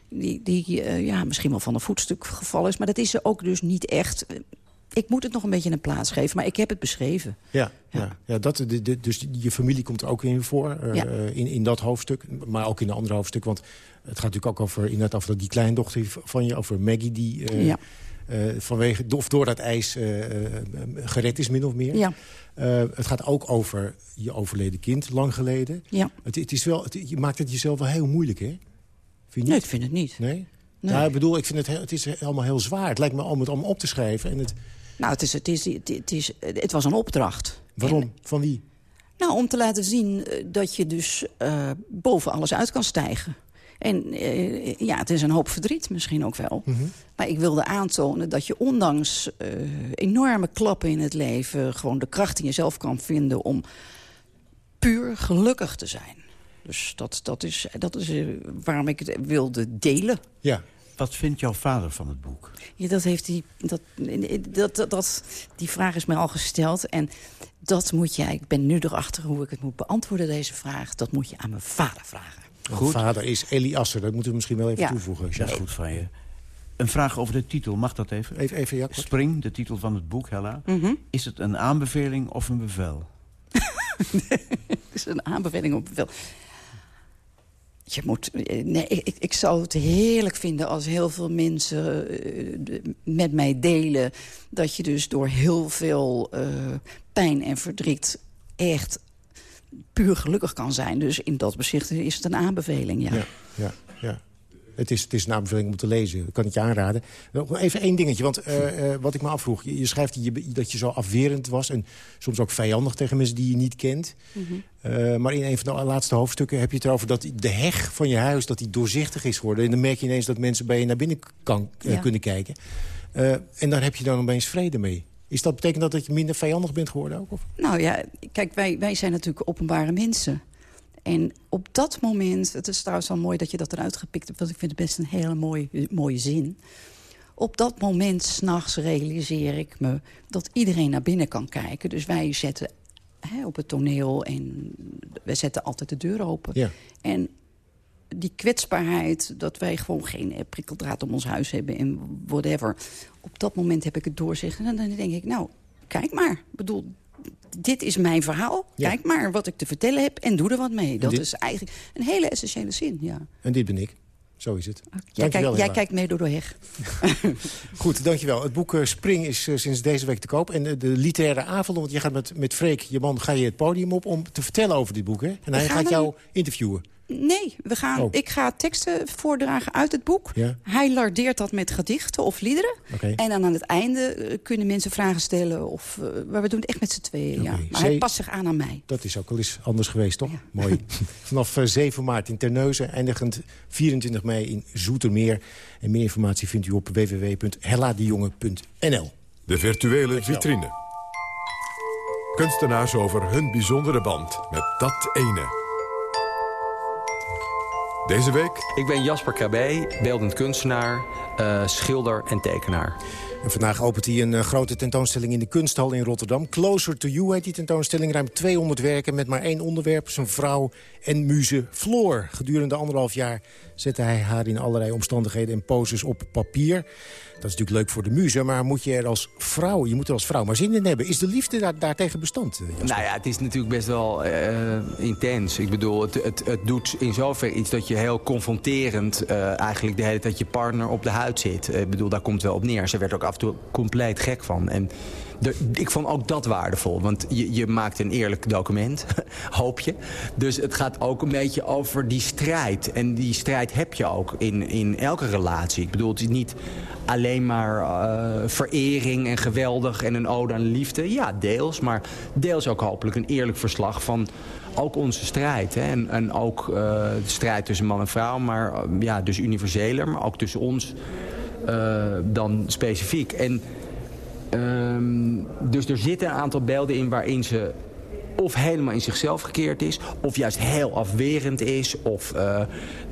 die, die eh, ja, misschien wel van een voetstuk gevallen is... maar dat is ze ook dus niet echt. Ik moet het nog een beetje een plaats geven, maar ik heb het beschreven. Ja, ja. ja dat, de, de- dus je familie komt er ook in voor, eh, Ja. in, in dat hoofdstuk. Maar ook in de andere hoofdstuk, want het gaat natuurlijk ook over, inderdaad over die kleindochter van je... over Maggie die Ja. eh, vanwege, of door dat ijs eh, eh, gered is, min of meer. Ja. Eh, het gaat ook over je overleden kind, lang geleden. Ja. Het, het is wel, het- je maakt het jezelf wel heel moeilijk, hè? Vind je Nee, ik vind het niet. Nee? Nee. Nou, ik bedoel, ik vind het, heel- het is allemaal heel zwaar. Het lijkt me om het allemaal op te schrijven. En het, Nou, het, is, het, is, het, het, is, het was een opdracht. waarom? Van wie? Nou, om te laten zien eh, dat je dus eh, boven alles uit kan stijgen. En eh, ja, het is een hoop verdriet misschien ook wel. Maar ik wilde aantonen dat je ondanks eh, enorme klappen in het leven... gewoon de kracht in jezelf kan vinden om puur gelukkig te zijn. Dus dat, dat is, dat is eh, waarom ik het wilde delen. Ja. Wat vindt jouw vader van het boek? Ja, dat heeft die, dat, dat, dat, dat, die vraag is mij al gesteld. En dat moet jij, ik ben nu erachter hoe ik het moet beantwoorden, deze vraag. Dat moet je aan mijn vader vragen. Mijn vader is Eli Asser, dat moeten we misschien wel even Ja. toevoegen. Dat is goed van je. Een vraag over de titel, mag dat even? Even, even ja, kort. Spring, de titel van het boek, Hella. Mhm. Is het een aanbeveling of een bevel? Het is een aanbeveling op bevel. Je moet, eh, nee, ik, ik zou het heerlijk vinden als heel veel mensen eh, met mij delen... dat je dus door heel veel eh, pijn en verdriet echt puur gelukkig kan zijn. Dus in dat opzicht is het een aanbeveling, ja. Ja, ja, ja. Het is, het is een aanbeveling om te lezen. Dat kan ik je aanraden. Nog Even één dingetje, want eh, eh, wat ik me afvroeg. Je, je schrijft dat je, dat je zo afwerend was... en soms ook vijandig tegen mensen die je niet kent. Eh, maar in een van de laatste hoofdstukken heb je het erover... dat de heg van je huis dat die doorzichtig is geworden. En dan merk je ineens dat mensen bij je naar binnen kan, Ja. kunnen kijken. En daar heb je dan opeens vrede mee. Is dat, betekent dat dat je minder vijandig bent geworden ook? Of? Nou ja, kijk, wij, wij zijn natuurlijk openbare mensen. En op dat moment, het is trouwens wel mooi dat je dat eruit gepikt hebt... want ik vind het best een hele mooie, mooie zin. Op dat moment, s'nachts, realiseer ik me dat iedereen naar binnen kan kijken. Dus wij zetten hè, op het toneel en wij zetten altijd de deur open. Ja. En die kwetsbaarheid, dat wij gewoon geen eh, prikkeldraad om ons huis hebben en whatever. Op dat moment heb ik het doorzicht en dan denk ik, nou, kijk maar. Ik bedoel, dit is mijn verhaal. Ja. Kijk maar wat ik te vertellen heb en doe er wat mee. Dat is eigenlijk een hele essentiële zin, ja. En dit ben ik. Zo is het. Jij, jij kijkt mee door de heg. Goed, dankjewel. Het boek eh, Spring is eh, sinds deze week te koop. En de literaire avond, want je gaat met, met Freek, je man, ga je het podium op om te vertellen over dit boek. Hè? En hij gaat jou interviewen. Nee, we gaan, Oh. ik ga teksten voordragen uit het boek. Ja. Hij lardeert dat met gedichten of liederen. En dan aan het einde eh, kunnen mensen vragen stellen. Of, eh, maar we doen het echt met z'n tweeën, ja. Maar hij past zich aan aan mij. Dat is ook al eens anders geweest, toch? Mooi. Vanaf eh, 7 maart in Terneuzen, eindigend 24 mei in Zoetermeer. En meer informatie vindt u op www.helladejonge.nl. De virtuele vitrine. Kunstenaars over hun bijzondere band met dat ene. Deze week Ik ben Jasper KB, beeldend kunstenaar, eh, schilder en tekenaar. En vandaag opent hij een eh, grote tentoonstelling in de kunsthal in Rotterdam. Closer to You heet die tentoonstelling. Ruim 200 werken met maar één onderwerp, zijn vrouw en muze Floor. Gedurende anderhalf jaar zette hij haar in allerlei omstandigheden en poses op papier. Dat is natuurlijk leuk voor de muze, maar moet je er als vrouw, je moet er als vrouw maar zin in hebben. Is de liefde daar, daartegen bestand? eh? Nou ja, het is natuurlijk best wel eh, intens. Ik bedoel, het, het, het doet in zover iets dat je heel confronterend... eh, eigenlijk de hele tijd je partner op de huid zit. Ik bedoel, daar komt wel op neer. Ze werd ook af en toe compleet gek van. En ik vond ook dat waardevol. Want je, je maakt een eerlijk document, hoop je. Dus het gaat ook een beetje over die strijd. En die strijd heb je ook in, in elke relatie. Ik bedoel, het is niet alleen maar eh, verering en geweldig en een ode aan liefde. Ja, deels. Maar deels ook hopelijk een eerlijk verslag van ook onze strijd. Hè? En, en ook eh, de strijd tussen man en vrouw. Maar eh, ja, dus universeler. Maar ook tussen ons dan specifiek. En Ehm, dus er zitten een aantal beelden in waarin ze of helemaal in zichzelf gekeerd is... of juist heel afwerend is... of eh,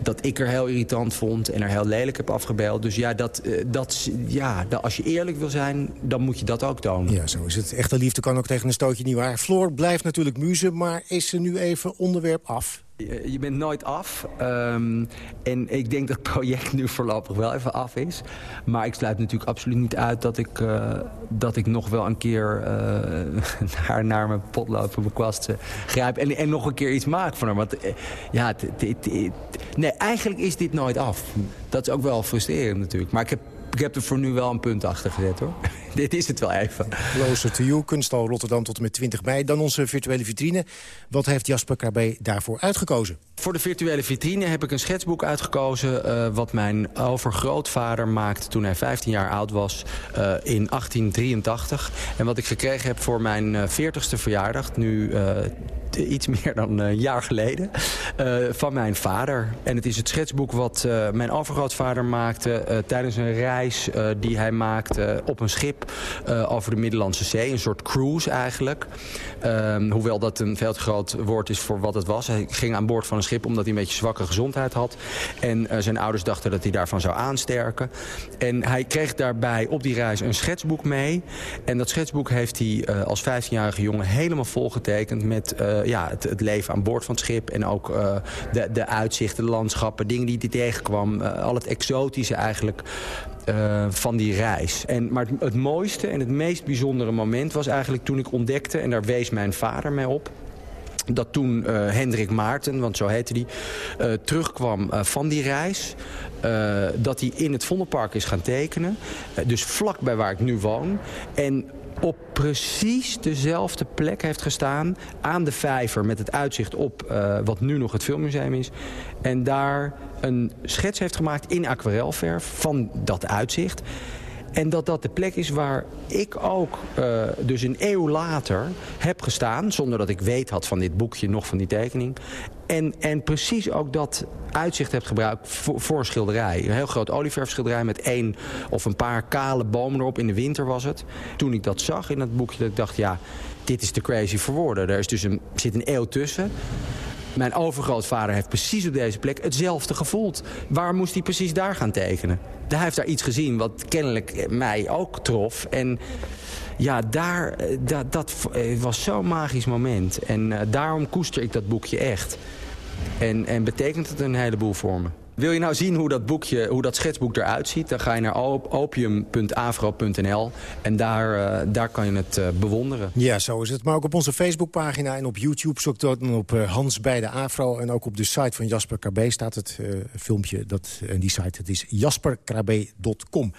dat ik er heel irritant vond en er heel lelijk heb afgebeeld. Dus ja, dat, eh, dat, ja als je eerlijk wil zijn, dan moet je dat ook tonen. Ja, zo is het. Echte liefde kan ook tegen een stootje niet waar. Floor blijft natuurlijk muze, maar is ze nu even onderwerp af? Je, je bent nooit af. Ehm, en ik denk dat het project nu voorlopig wel even af is. Maar ik sluit natuurlijk absoluut niet uit dat ik, eh, dat ik nog wel een keer eh, naar, naar mijn potlood voor mijn eh, grijp. En, en nog een keer iets maak van haar. Want eh, ja, nee, eigenlijk is dit nooit af. Dat is ook wel frustrerend natuurlijk. Maar ik heb, ik heb er voor nu wel een punt achter gezet hoor. dit is het wel even. Closer to You, kunsthal Rotterdam tot en met 20 mei. Dan onze virtuele vitrine. Wat heeft Jasper KB daarvoor uitgekozen? Voor de virtuele vitrine heb ik een schetsboek uitgekozen... eh, wat mijn overgrootvader maakte toen hij 15 jaar oud was eh, in 1883. En wat ik gekregen heb voor mijn eh, 40ste verjaardag, nu eh, iets meer dan een jaar geleden... eh, van mijn vader. En het is het schetsboek wat eh, mijn overgrootvader maakte... eh, tijdens een reis eh, die hij maakte op een schip eh, over de Middellandse Zee. Een soort cruise eigenlijk. Ehm, hoewel dat een veel te groot woord is voor wat het was. Hij ging aan boord van een schip omdat hij een beetje zwakke gezondheid had. En eh, zijn ouders dachten dat hij daarvan zou aansterken. En hij kreeg daarbij op die reis een schetsboek mee. En dat schetsboek heeft hij eh, als 15-jarige jongen helemaal volgetekend... met ja, het, het leven aan boord van het schip. En ook de, de uitzichten, de landschappen, dingen die hij tegenkwam. al het exotische eigenlijk eh, van die reis. En, maar het, mooiste en het meest bijzondere moment was eigenlijk toen ik ontdekte... en daar wees mijn vader mij op dat toen eh, Hendrik Maarten, want zo heette hij, eh, terugkwam van die reis. dat hij in het Vondelpark is gaan tekenen. Dus vlakbij waar ik nu woon. En op precies dezelfde plek heeft gestaan aan de vijver... met het uitzicht op eh, wat nu nog het filmmuseum is. En daar een schets heeft gemaakt in aquarelverf van dat uitzicht. En dat dat de plek is waar ik ook, eh, dus een eeuw later, heb gestaan... zonder dat ik weet had van dit boekje, nog van die tekening. En, en precies ook dat uitzicht heb gebruikt voor, voor schilderij. Een heel groot olieverfschilderij met één of een paar kale bomen erop. In de winter was het. Toen ik dat zag in dat boekje, dat ik dacht, ja, dit is te crazy voor woorden. Er is dus een, zit een eeuw tussen. Mijn overgrootvader heeft precies op deze plek hetzelfde gevoeld. Waar moest hij precies daar gaan tekenen? Hij heeft daar iets gezien wat kennelijk mij ook trof. En ja, daar, eh, dat, dat eh, was zo'n magisch moment. En eh, daarom koester ik dat boekje echt. En, en betekent het een heleboel voor me. Wil je nou zien hoe dat, boekje, hoe dat schetsboek eruit ziet... dan ga je naar op- opium.afro.nl en daar, eh, daar kan je het eh, bewonderen. Ja, zo is het. Maar ook op onze Facebookpagina en op YouTube zoek dan op eh, Hans bij de Afro. En ook op de site van Jasper Krabbe staat het filmpje. Dat, en die site het is jasperkrabbe.com.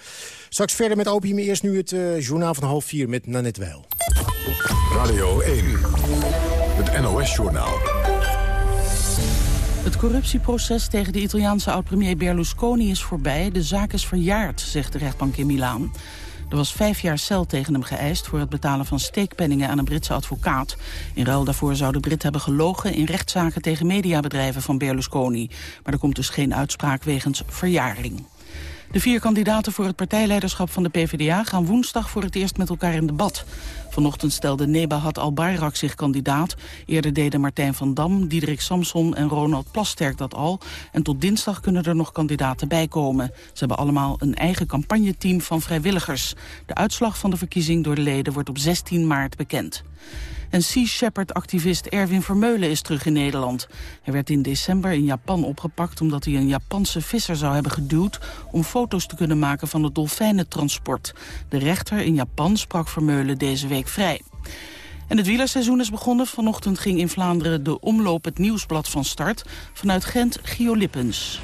Straks verder met Opium. Eerst nu het eh, journaal van half vier met Nanette Weil. Radio 1, het NOS-journaal. Het corruptieproces tegen de Italiaanse oud-premier Berlusconi is voorbij. De zaak is verjaard, zegt de rechtbank in Milaan. Er was vijf jaar cel tegen hem geëist voor het betalen van steekpenningen aan een Britse advocaat. In ruil daarvoor zou de Brit hebben gelogen in rechtszaken tegen mediabedrijven van Berlusconi. Maar er komt dus geen uitspraak wegens verjaring. De vier kandidaten voor het partijleiderschap van de PvdA gaan woensdag voor het eerst met elkaar in debat. Vanochtend stelde Nebahat Al-Bayrak zich kandidaat. Eerder deden Martijn van Dam, Diederik Samson en Ronald Plasterk dat al. En tot dinsdag kunnen er nog kandidaten bij komen. Ze hebben allemaal een eigen campagneteam van vrijwilligers. De uitslag van de verkiezing door de leden wordt op 16 maart bekend. En Sea Shepherd-activist Erwin Vermeulen is terug in Nederland. Hij werd in december in Japan opgepakt omdat hij een Japanse visser zou hebben geduwd... om foto's te kunnen maken van het dolfijnentransport. De rechter in Japan sprak Vermeulen deze week vrij. En het wielerseizoen is begonnen. Vanochtend ging in Vlaanderen de omloop het nieuwsblad van start. Vanuit Gent, Gio Lippens.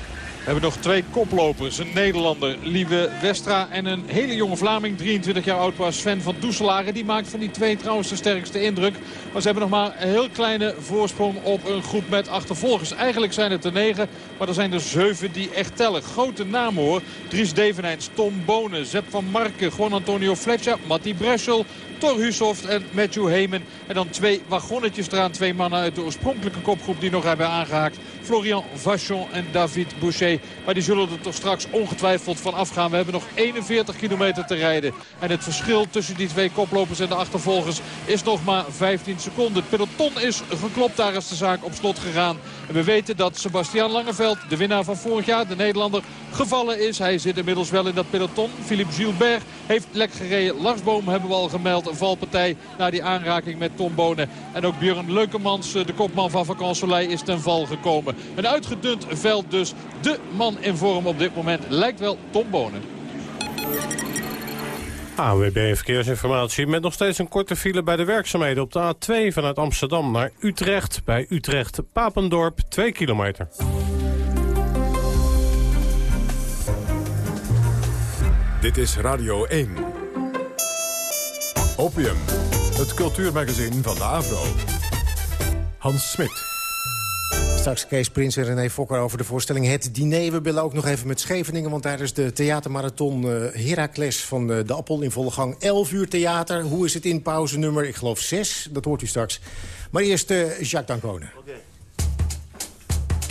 We hebben nog twee koplopers. Een Nederlander, Lieve Westra. En een hele jonge Vlaming, 23 jaar oud was, Sven van Doeselaren. Die maakt van die twee trouwens de sterkste indruk. Maar ze hebben nog maar een heel kleine voorsprong op een groep met achtervolgers. Eigenlijk zijn het er negen, maar er zijn er zeven die echt tellen. Grote namen hoor. Dries Devenijns, Tom Bonen, Zep van Marken, Juan Antonio Fletcher, Matti Breschel, Thor Hushoft en Matthew Heyman. En dan twee wagonnetjes eraan. Twee mannen uit de oorspronkelijke kopgroep die nog hebben aangehaakt. Florian Vachon en David Boucher. Maar die zullen er toch straks ongetwijfeld van afgaan. We hebben nog 41 kilometer te rijden. En het verschil tussen die twee koplopers en de achtervolgers is nog maar 15 seconden. Het peloton is geklopt. Daar is de zaak op slot gegaan. En we weten dat Sebastian Langeveld, de winnaar van vorig jaar, de Nederlander, gevallen is. Hij zit inmiddels wel in dat peloton. Philippe Gilbert heeft lek gereden. Larsboom hebben we al gemeld. Een valpartij na die aanraking met Tom Bonen. En ook Björn Leukemans, de kopman van Vacan Soleil, is ten val gekomen. Een uitgedund veld dus. De man in vorm op dit moment lijkt wel Tom Bonen. ANWB Verkeersinformatie met nog steeds een korte file bij de werkzaamheden op de A2 vanuit Amsterdam naar Utrecht. Bij Utrecht-Papendorp 2 kilometer. Dit is Radio 1. Opium, het cultuurmagazin van de Avro. Hans Smit. Straks Kees Prins en René Fokker over de voorstelling Het Diner. We willen ook nog even met Scheveningen, want daar is de theatermarathon uh, Heracles van uh, de Appel in volle gang. 11 uur theater. Hoe is het in pauze nummer? Ik geloof 6. Dat hoort u straks. Maar eerst uh, Jacques Dancone.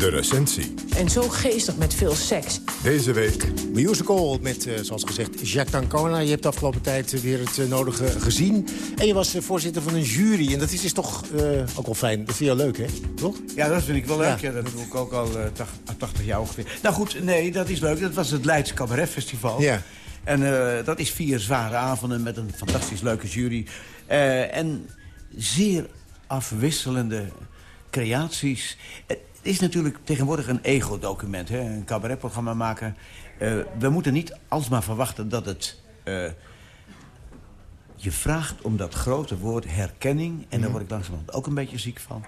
De recensie. En zo geestig met veel seks. Deze week... Musical met, uh, zoals gezegd, Jacques D'Ancona. Je hebt de afgelopen tijd weer het uh, nodige gezien. En je was uh, voorzitter van een jury. En dat is, is toch ook wel fijn. Dat vind je wel leuk, hè? Toch? Ja, dat vind ik wel leuk. Ja. ja dat doe ik ook al 80 jaar ongeveer. Nou goed, nee, dat is leuk. Dat was het Leids Cabaret Festival. Ja. En dat is vier zware avonden met een fantastisch leuke jury. en zeer afwisselende creaties. Het is natuurlijk tegenwoordig een ego-document. Een cabaretprogramma maken. Uh, we moeten niet alsmaar verwachten dat het... Uh, je vraagt om dat grote woord herkenning. En daar word ik langzamerhand ook een beetje ziek van.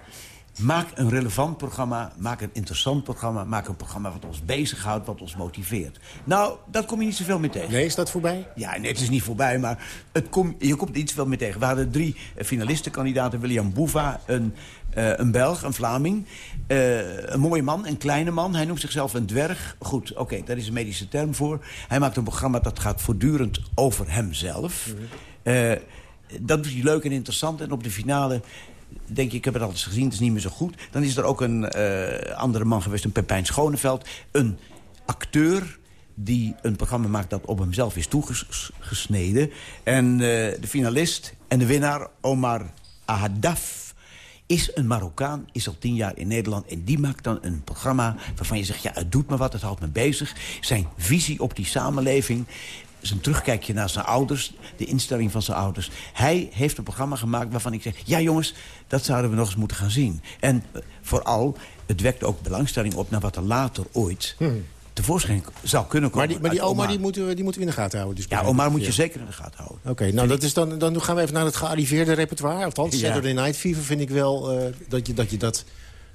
Maak een relevant programma, maak een interessant programma... maak een programma wat ons bezighoudt, wat ons motiveert. Nou, dat kom je niet zoveel mee tegen. Nee, is dat voorbij? Ja, nee, het is niet voorbij, maar het kom, je komt niet zoveel mee tegen. We hadden drie finalistenkandidaten. William Boeva, een, uh, een Belg, een Vlaming. Uh, een mooie man, een kleine man. Hij noemt zichzelf een dwerg. Goed, oké, okay, daar is een medische term voor. Hij maakt een programma dat gaat voortdurend over hemzelf. Uh, dat doet hij leuk en interessant. En op de finale denk je, ik heb het al eens gezien, het is niet meer zo goed. Dan is er ook een uh, andere man geweest, een Pepijn Schoneveld. Een acteur die een programma maakt dat op hemzelf is toegesneden. En uh, de finalist en de winnaar, Omar Ahadaf is een Marokkaan, is al tien jaar in Nederland... en die maakt dan een programma waarvan je zegt... ja, het doet me wat, het houdt me bezig. Zijn visie op die samenleving zijn terugkijkje naar zijn ouders, de instelling van zijn ouders. Hij heeft een programma gemaakt waarvan ik zeg... ja jongens, dat zouden we nog eens moeten gaan zien. En vooral, het wekt ook belangstelling op... naar wat er later ooit hmm. tevoorschijn zou kunnen komen. Maar die, maar die oma die moeten, we, die moeten we in de gaten houden. Dus ja, oma moet je zeker in de gaten houden. Oké, okay, nou dat is dan, dan gaan we even naar het gearriveerde repertoire. Althans, Ja. Saturday Night Fever vind ik wel uh, dat, je, dat je dat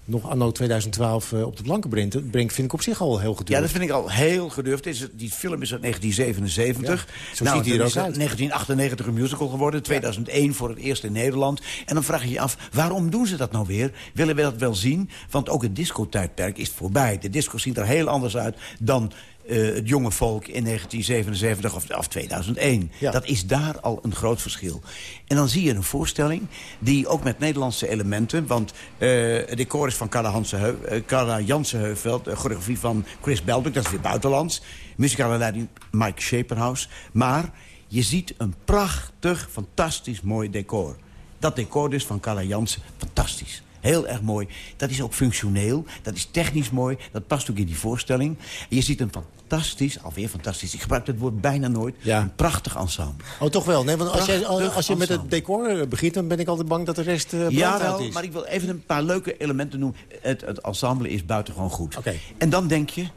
nog anno 2012 eh, op de planken brengt, brengt... vind ik op zich al heel gedurfd. Ja, dat vind ik al heel gedurfd. Is- Die film is uit 1977. Ja, zo ziet hij er ook uit. 1998 een musical geworden. 2001 voor het eerst in Nederland. En dan vraag je je af, waarom doen ze dat nou weer? Willen we dat wel zien? Want ook het discotijdperk is voorbij. De disco ziet er heel anders uit dan... eh, het jonge volk in 1977 of, of 2001. Ja. Dat is daar al een groot verschil. En dan zie je een voorstelling die ook met Nederlandse elementen... want eh, het decor is van Carla, eh, Carla Jansenheuveld... uh, choreografie van Chris Belbeck, dat is weer buitenlands. Muzikale leiding Mike Shaperhouse. Maar je ziet een prachtig, fantastisch mooi decor. Dat decor dus van Carla Jansen, fantastisch. Heel erg mooi. Dat is ook functioneel. Dat is technisch mooi. Dat past ook in die voorstelling. En je ziet een fantastisch, alweer fantastisch... ik gebruik het woord bijna nooit... een prachtig ensemble. Oh, toch wel? Nee, want als, jij, als je met het decor eh, begint... dan ben ik altijd bang dat de rest uh, Ja, wel, maar ik wil even een paar leuke elementen noemen. Het, het ensemble is buitengewoon goed. En dan denk je,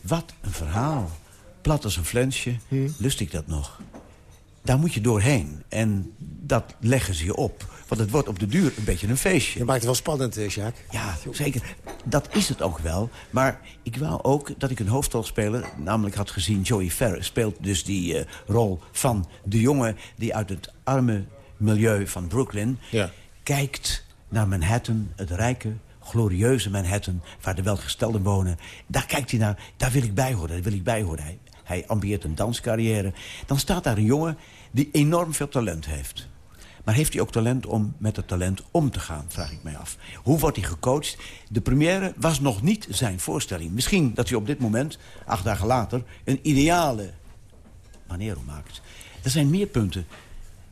wat een verhaal. Plat als een flensje, lust ik dat nog? Daar moet je doorheen. En dat leggen ze je op. Want het wordt op de duur een beetje een feestje. Je maakt het wel spannend, eh, Sjaak. Ja, zeker. Dat is het ook wel. Maar ik wou ook dat ik een hoofdrolspeler... namelijk had gezien, Joey Ferrer... speelt dus die eh, rol van de jongen... die uit het arme milieu van Brooklyn... kijkt naar Manhattan, het rijke, glorieuze Manhattan... waar de welgestelden wonen. Daar kijkt hij naar, daar wil ik bij horen, daar wil ik bij horen. Hij, hij ambieert een danscarrière. Dan staat daar een jongen die enorm veel talent heeft... Maar heeft hij ook talent om met het talent om te gaan, vraag ik mij af. Hoe wordt hij gecoacht? De première was nog niet zijn voorstelling. Misschien dat hij op dit moment, acht dagen later... een ideale Manero maakt. Er zijn meer punten.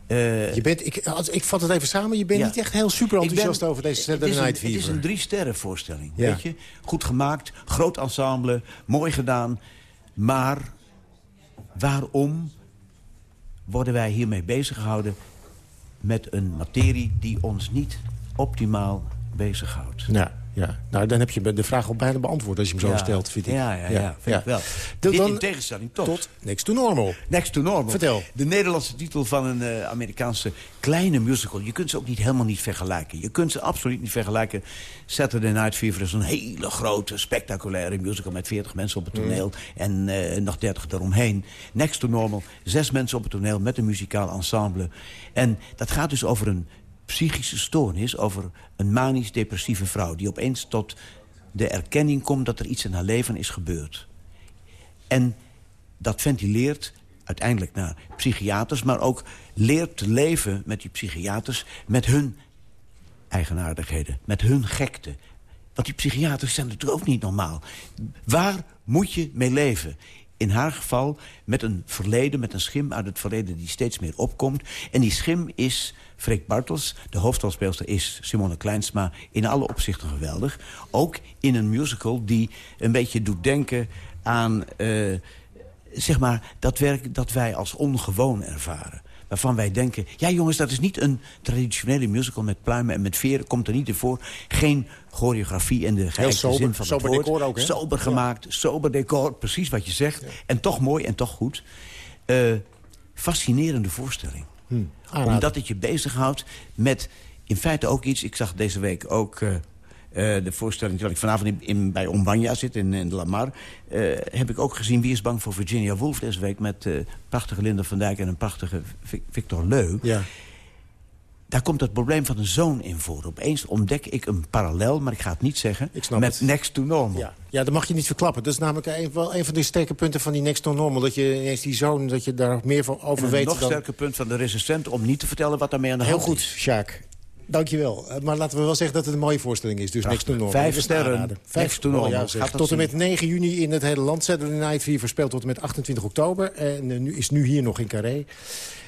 Eh, Je bent, ik, ik vat het even samen. Je bent Ja. niet echt heel super enthousiast ben- over deze Saturday Night Fever. Het is een drie sterren voorstelling, Ja. weet je? Goed gemaakt, groot ensemble, mooi gedaan. Maar waarom worden wij hiermee bezig gehouden... met een materie die ons niet optimaal bezighoudt? Ja, ja. Nou, dan heb je de vraag al bijna beantwoord als je hem zo Ja. stelt, vind ik. Ja, ja, ja, vind ik wel. Dan- in tegenstelling tot... Tot Next to Normal. Next to Normal. Vertel. De Nederlandse titel van een eh, Amerikaanse kleine musical. Je kunt ze ook niet helemaal niet vergelijken. Je kunt ze absoluut niet vergelijken. Saturday Night Fever is een hele grote, spectaculaire musical... met 40 mensen op het toneel en eh, nog 30 eromheen. Next to Normal, zes mensen op het toneel met een muzikaal ensemble. En dat gaat dus over een psychische stoornis... over een manisch-depressieve vrouw... die opeens tot de erkenning komt dat er iets in haar leven is gebeurd. En dat ventileert uiteindelijk naar psychiaters... maar ook leert te leven met die psychiaters... met hun eigenaardigheden, met hun gekte. Want die psychiaters zijn natuurlijk ook niet normaal. Waar moet je mee leven? In haar geval met een verleden, met een schim uit het verleden... die steeds meer opkomt. En die schim is Freek Bartels. De hoofdrolspeelster is Simone Kleinsma. In alle opzichten geweldig. Ook in een musical die een beetje doet denken aan... eh, zeg maar, dat werk dat wij als ongewoon ervaren. Waarvan wij denken, ja jongens, dat is niet een traditionele musical met pluimen en met veren. Komt er niet in voor. Geen choreografie en de sober. zin van Sober het woord. decor ook, hè? Sober gemaakt, sober decor, precies wat je zegt. En toch mooi en toch goed. Eh, fascinerende voorstelling. Hm, aanrader. Omdat het je bezighoudt met in feite ook iets... Ik zag deze week ook eh, eh, de voorstelling... terwijl ik vanavond in, in, bij Ombanja zit, in, in de Lamar... eh, heb ik ook gezien Wie is bang voor Virginia Woolf deze week... met prachtige Linda van Dijk en een prachtige Vi- Victor Leu. Ja. Daar komt het probleem van een zoon in voor. Opeens ontdek ik een parallel, maar ik ga het niet zeggen... met het. Next to Normal. Ja. ja, dat mag je niet verklappen. Dat is namelijk een, wel een van de sterke punten van die Next to Normal. Dat je ineens die zoon, dat je daar meer van over En een weet. nog dan... sterker punt van de recensent... om niet te vertellen wat daarmee aan de Heel hand goed, is. Sjaak. Dankjewel. Eh, Maar laten we wel zeggen dat het een mooie voorstelling is. Dus Prachtig. Next to Normal. Vijf sterren. Next to oh, Normal. ja, zeg. Gaat dat tot en met 9 juni in het hele land. Saturday Night Fever speelt tot en met 28 oktober. En eh, nu is nu hier nog in Carré.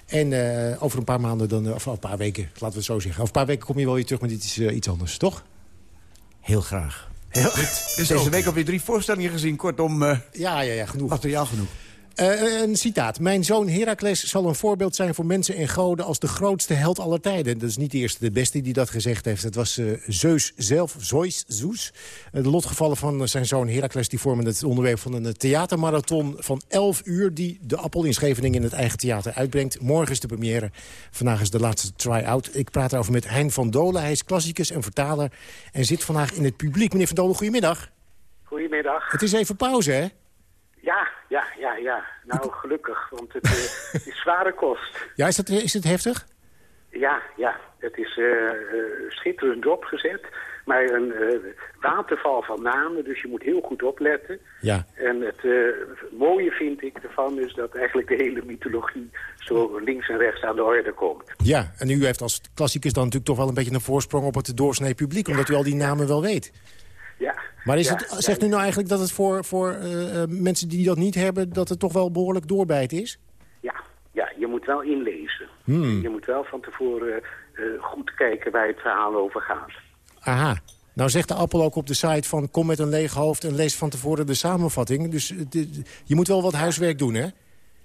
En eh, over een paar maanden, dan, eh, of een paar weken, laten we het zo zeggen. Over een paar weken kom je wel weer terug met iets, eh, iets anders, toch? Heel graag. Heel, Deze week alweer drie voorstellingen gezien. Kortom, eh ja, ja, ja, genoeg. materiaal genoeg. Eh, een citaat. Mijn zoon Heracles zal een voorbeeld zijn voor mensen en goden... als de grootste held aller tijden. Dat is niet de eerste, de beste die dat gezegd heeft. Het was uh, Zeus zelf, Zeus, Zeus. Uh, de lotgevallen van zijn zoon Heracles... die vormen het onderwerp van een theatermarathon van 11 uur... die de Appel in Scheveningen in het eigen theater uitbrengt. Morgen is de première. Vandaag is de laatste try-out. Ik praat erover met Hein van Dolen. Hij is klassicus en vertaler en zit vandaag in het publiek. Meneer van Dolen, goedemiddag. Goedemiddag. Het is even pauze, hè? Ja, ja, ja, ja. Nou, gelukkig, want het uh, is zware kost. Ja, is, dat, is het heftig? Ja, ja. Het is uh, uh, schitterend opgezet. Maar een waterval van namen, dus je moet heel goed opletten. Ja. En het mooie vind ik ervan is dat eigenlijk de hele mythologie zo links en rechts aan de orde komt. Ja, en u heeft als klassicus dan natuurlijk toch wel een beetje een voorsprong op het doorsnee publiek, omdat u al die namen wel weet. Maar is ja, het, zegt u nou eigenlijk dat het voor, voor uh, mensen die dat niet hebben... dat het toch wel behoorlijk doorbijt is? Ja, ja je moet wel inlezen. Hmm. Je moet wel van tevoren uh, goed kijken waar het verhaal over gaat. Aha. Nou zegt de Appel ook op de site van... kom met een leeg hoofd en lees van tevoren de samenvatting. Dus je moet wel wat huiswerk doen, hè?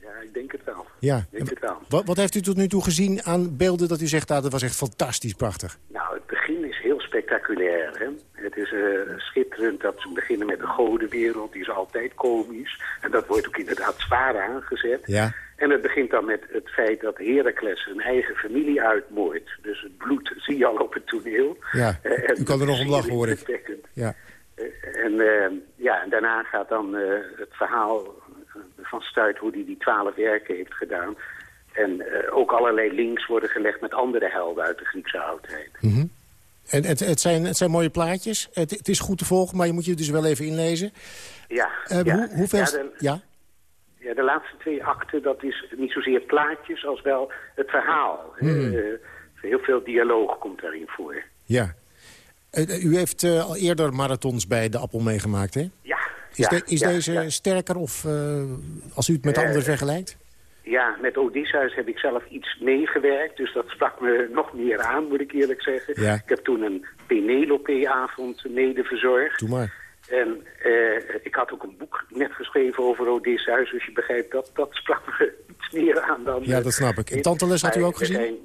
Ja, ik denk het wel. Ja. Denk het wel. Wat, wat heeft u tot nu toe gezien aan beelden dat u zegt... Nou, dat was echt fantastisch prachtig? Nou, het begin is heel spectaculair, hè? Is uh, schitterend dat ze beginnen met de godenwereld. Die is altijd komisch. En dat wordt ook inderdaad zwaar aangezet. Ja. En het begint dan met het feit dat Heracles een eigen familie uitmoordt. Dus het bloed zie je al op het toneel. Ja, uh, u kan er nog om lachen, hoor ik. Ja. Uh, en, uh, ja, en daarna gaat dan het verhaal van Stuit hoe hij die twaalf werken heeft gedaan. En ook allerlei links worden gelegd met andere helden uit de Griekse oudheid. Mm -hmm. En het, het, zijn, het zijn mooie plaatjes. Het, het, is goed te volgen, maar je moet je dus wel even inlezen. Ja. Uh, ja. Hoe, hoeveel... Ja de, ja? ja, de laatste twee akten, dat is niet zozeer plaatjes als wel het verhaal. Mm. Uh, heel veel dialoog komt daarin voor. Ja. Uh, u heeft al eerder marathons bij de Appel meegemaakt, hè? Ja. Is, ja, de, is deze sterker of als u het met anderen vergelijkt? Ja, met Odysseus heb ik zelf iets meegewerkt. Dus dat sprak me nog meer aan, moet ik eerlijk zeggen. Ja. Ik heb toen een Penelope-avond mede verzorgd. Doe maar. En uh, ik had ook een boek net geschreven over Odysseus. Dus je begrijpt, dat, dat sprak me iets meer aan dan... Ja, dat snap ik. En Tantalus had u ook gezien? Zijn...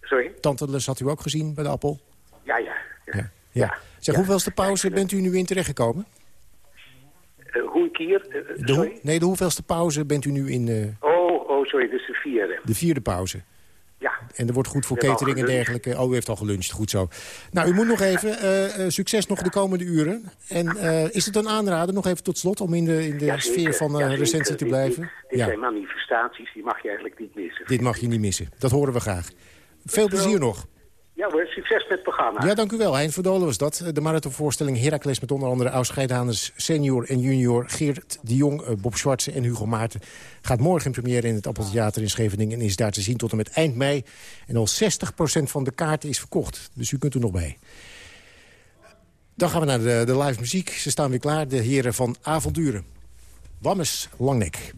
Sorry? Tantalus had u ook gezien bij de Appel? Ja, ja. ja. ja. ja. Zeg, ja. hoeveelste pauze bent u nu in terechtgekomen? Uh, hoe ik hier... Uh, de nee, de hoeveelste pauze bent u nu in... Oh, sorry, dus de vierde. De vierde pauze. Ja. En er wordt goed voor catering en dergelijke. Oh, u heeft al geluncht, goed zo. Nou, u moet nog even, uh, succes nog de komende uren. En uh, is het een aanrader, nog even tot slot, om in de, in de ja, sfeer van uh, ja, recensie te blijven? Dit, dit, dit zijn manifestaties, die mag je eigenlijk niet missen. Dit mag je niet missen, dat horen we graag. Veel plezier nog. Ja hoor, succes met het programma. Ja, dank u wel. Hein Verdolen was dat. De marathonvoorstelling Heracles met onder andere Aus senior en junior... Geert de Jong, Bob Schwartze en Hugo Maarten... gaat morgen in première in het Appeltheater in Scheveningen... en is daar te zien tot en met eind mei. En al 60% van de kaarten is verkocht. Dus u kunt er nog bij. Dan gaan we naar de, de live muziek. Ze staan weer klaar, de heren van Avonduren. Wammes Langnek.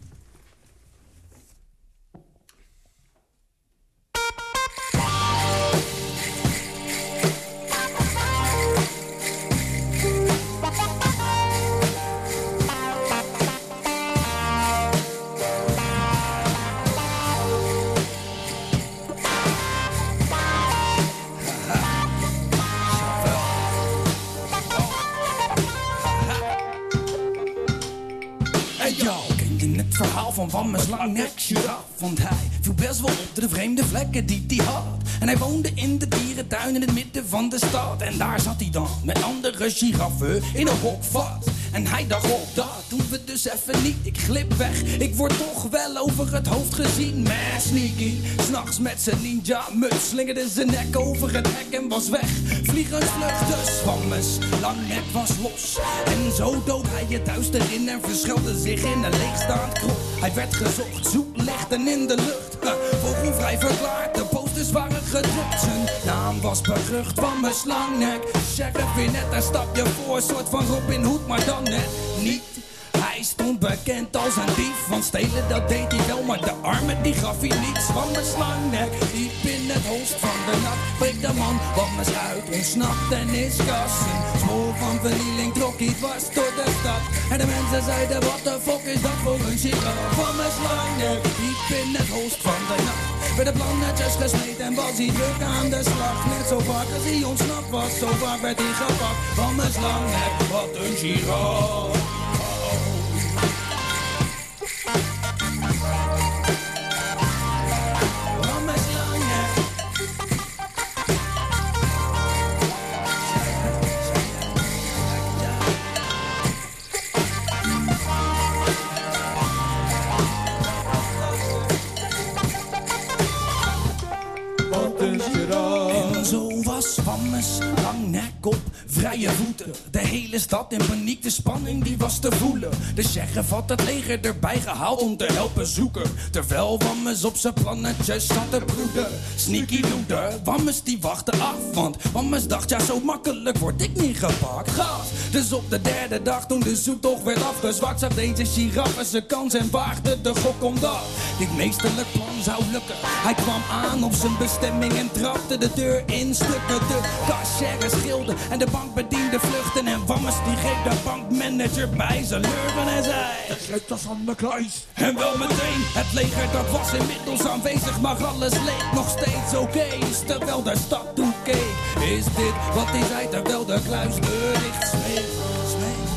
Want hij viel best wel op de vreemde vlekken die hij had. En hij woonde in de dierentuin in het midden van de stad. En daar zat hij dan met andere giraffen in een hokvat. En hij dacht op, dat doen we dus even niet. Ik glip weg, ik word toch wel over het hoofd gezien. Man, sneaky, s'nachts met zijn ninja muts. Slingerde zijn nek over het hek en was weg. Vliegensvlucht, dus Wammes lang nek was los. En zo dook hij het duister in en verschuilde zich in een leegstaand krop. Hij werd gezocht, zoek licht en in de lucht. Vogelvrij verklaard, de posters waren gedrukt. Zijn naam was berucht van mijn slangnek. Sheriff in net een stapje voor, soort van Robin Hood, maar dan net niet. Stond bekend als een dief. Want stelen dat deed hij wel, maar de armen die gaf hij niets. Van mijn slangnek, diep in het holst van de nacht. Breekt de man wat me uit, ontsnapt en is kassen. Smoel van vernieling trok hij dwars door de stad. En de mensen zeiden, wat de fuck is dat voor een sigaar? Van mijn slangnek, diep in het holst van de nacht. Werden plannetjes gesmeed en was hij druk aan de slag. Net zo vaak als hij ontsnapt was, zo vaak werd hij gepakt. Van mijn slangnek, wat een giraal. Wammes lang nek op vrije voeten. De hele stad in paniek, de spanning die was te voelen. De sheriff had het leger erbij gehaald om te helpen zoeken. Terwijl Wammes op zijn plannetjes zat te broeden. Sneaky loeder, Wammes die wachtte af. Want Wammes dacht, ja zo makkelijk word ik niet gepakt. Gas, dus op de derde dag toen de zoektocht werd afgezwakt... zag deze giraffe zijn kans en waagde de gok omdat... dit meesterlijk plan zou lukken. Hij kwam aan op zijn bestemming en trapte de deur in stukken. De cashier schilde en de bankbediende vluchten. En Wammes die greep de bankmanager bij zijn lurven en zei... Geef dat van de kluis. En wel meteen, het leger dat was inmiddels aanwezig, maar alles leek nog steeds oké. Terwijl de stad toekeek, is dit wat hij zei terwijl de dicht smeet. Smeet, smeet,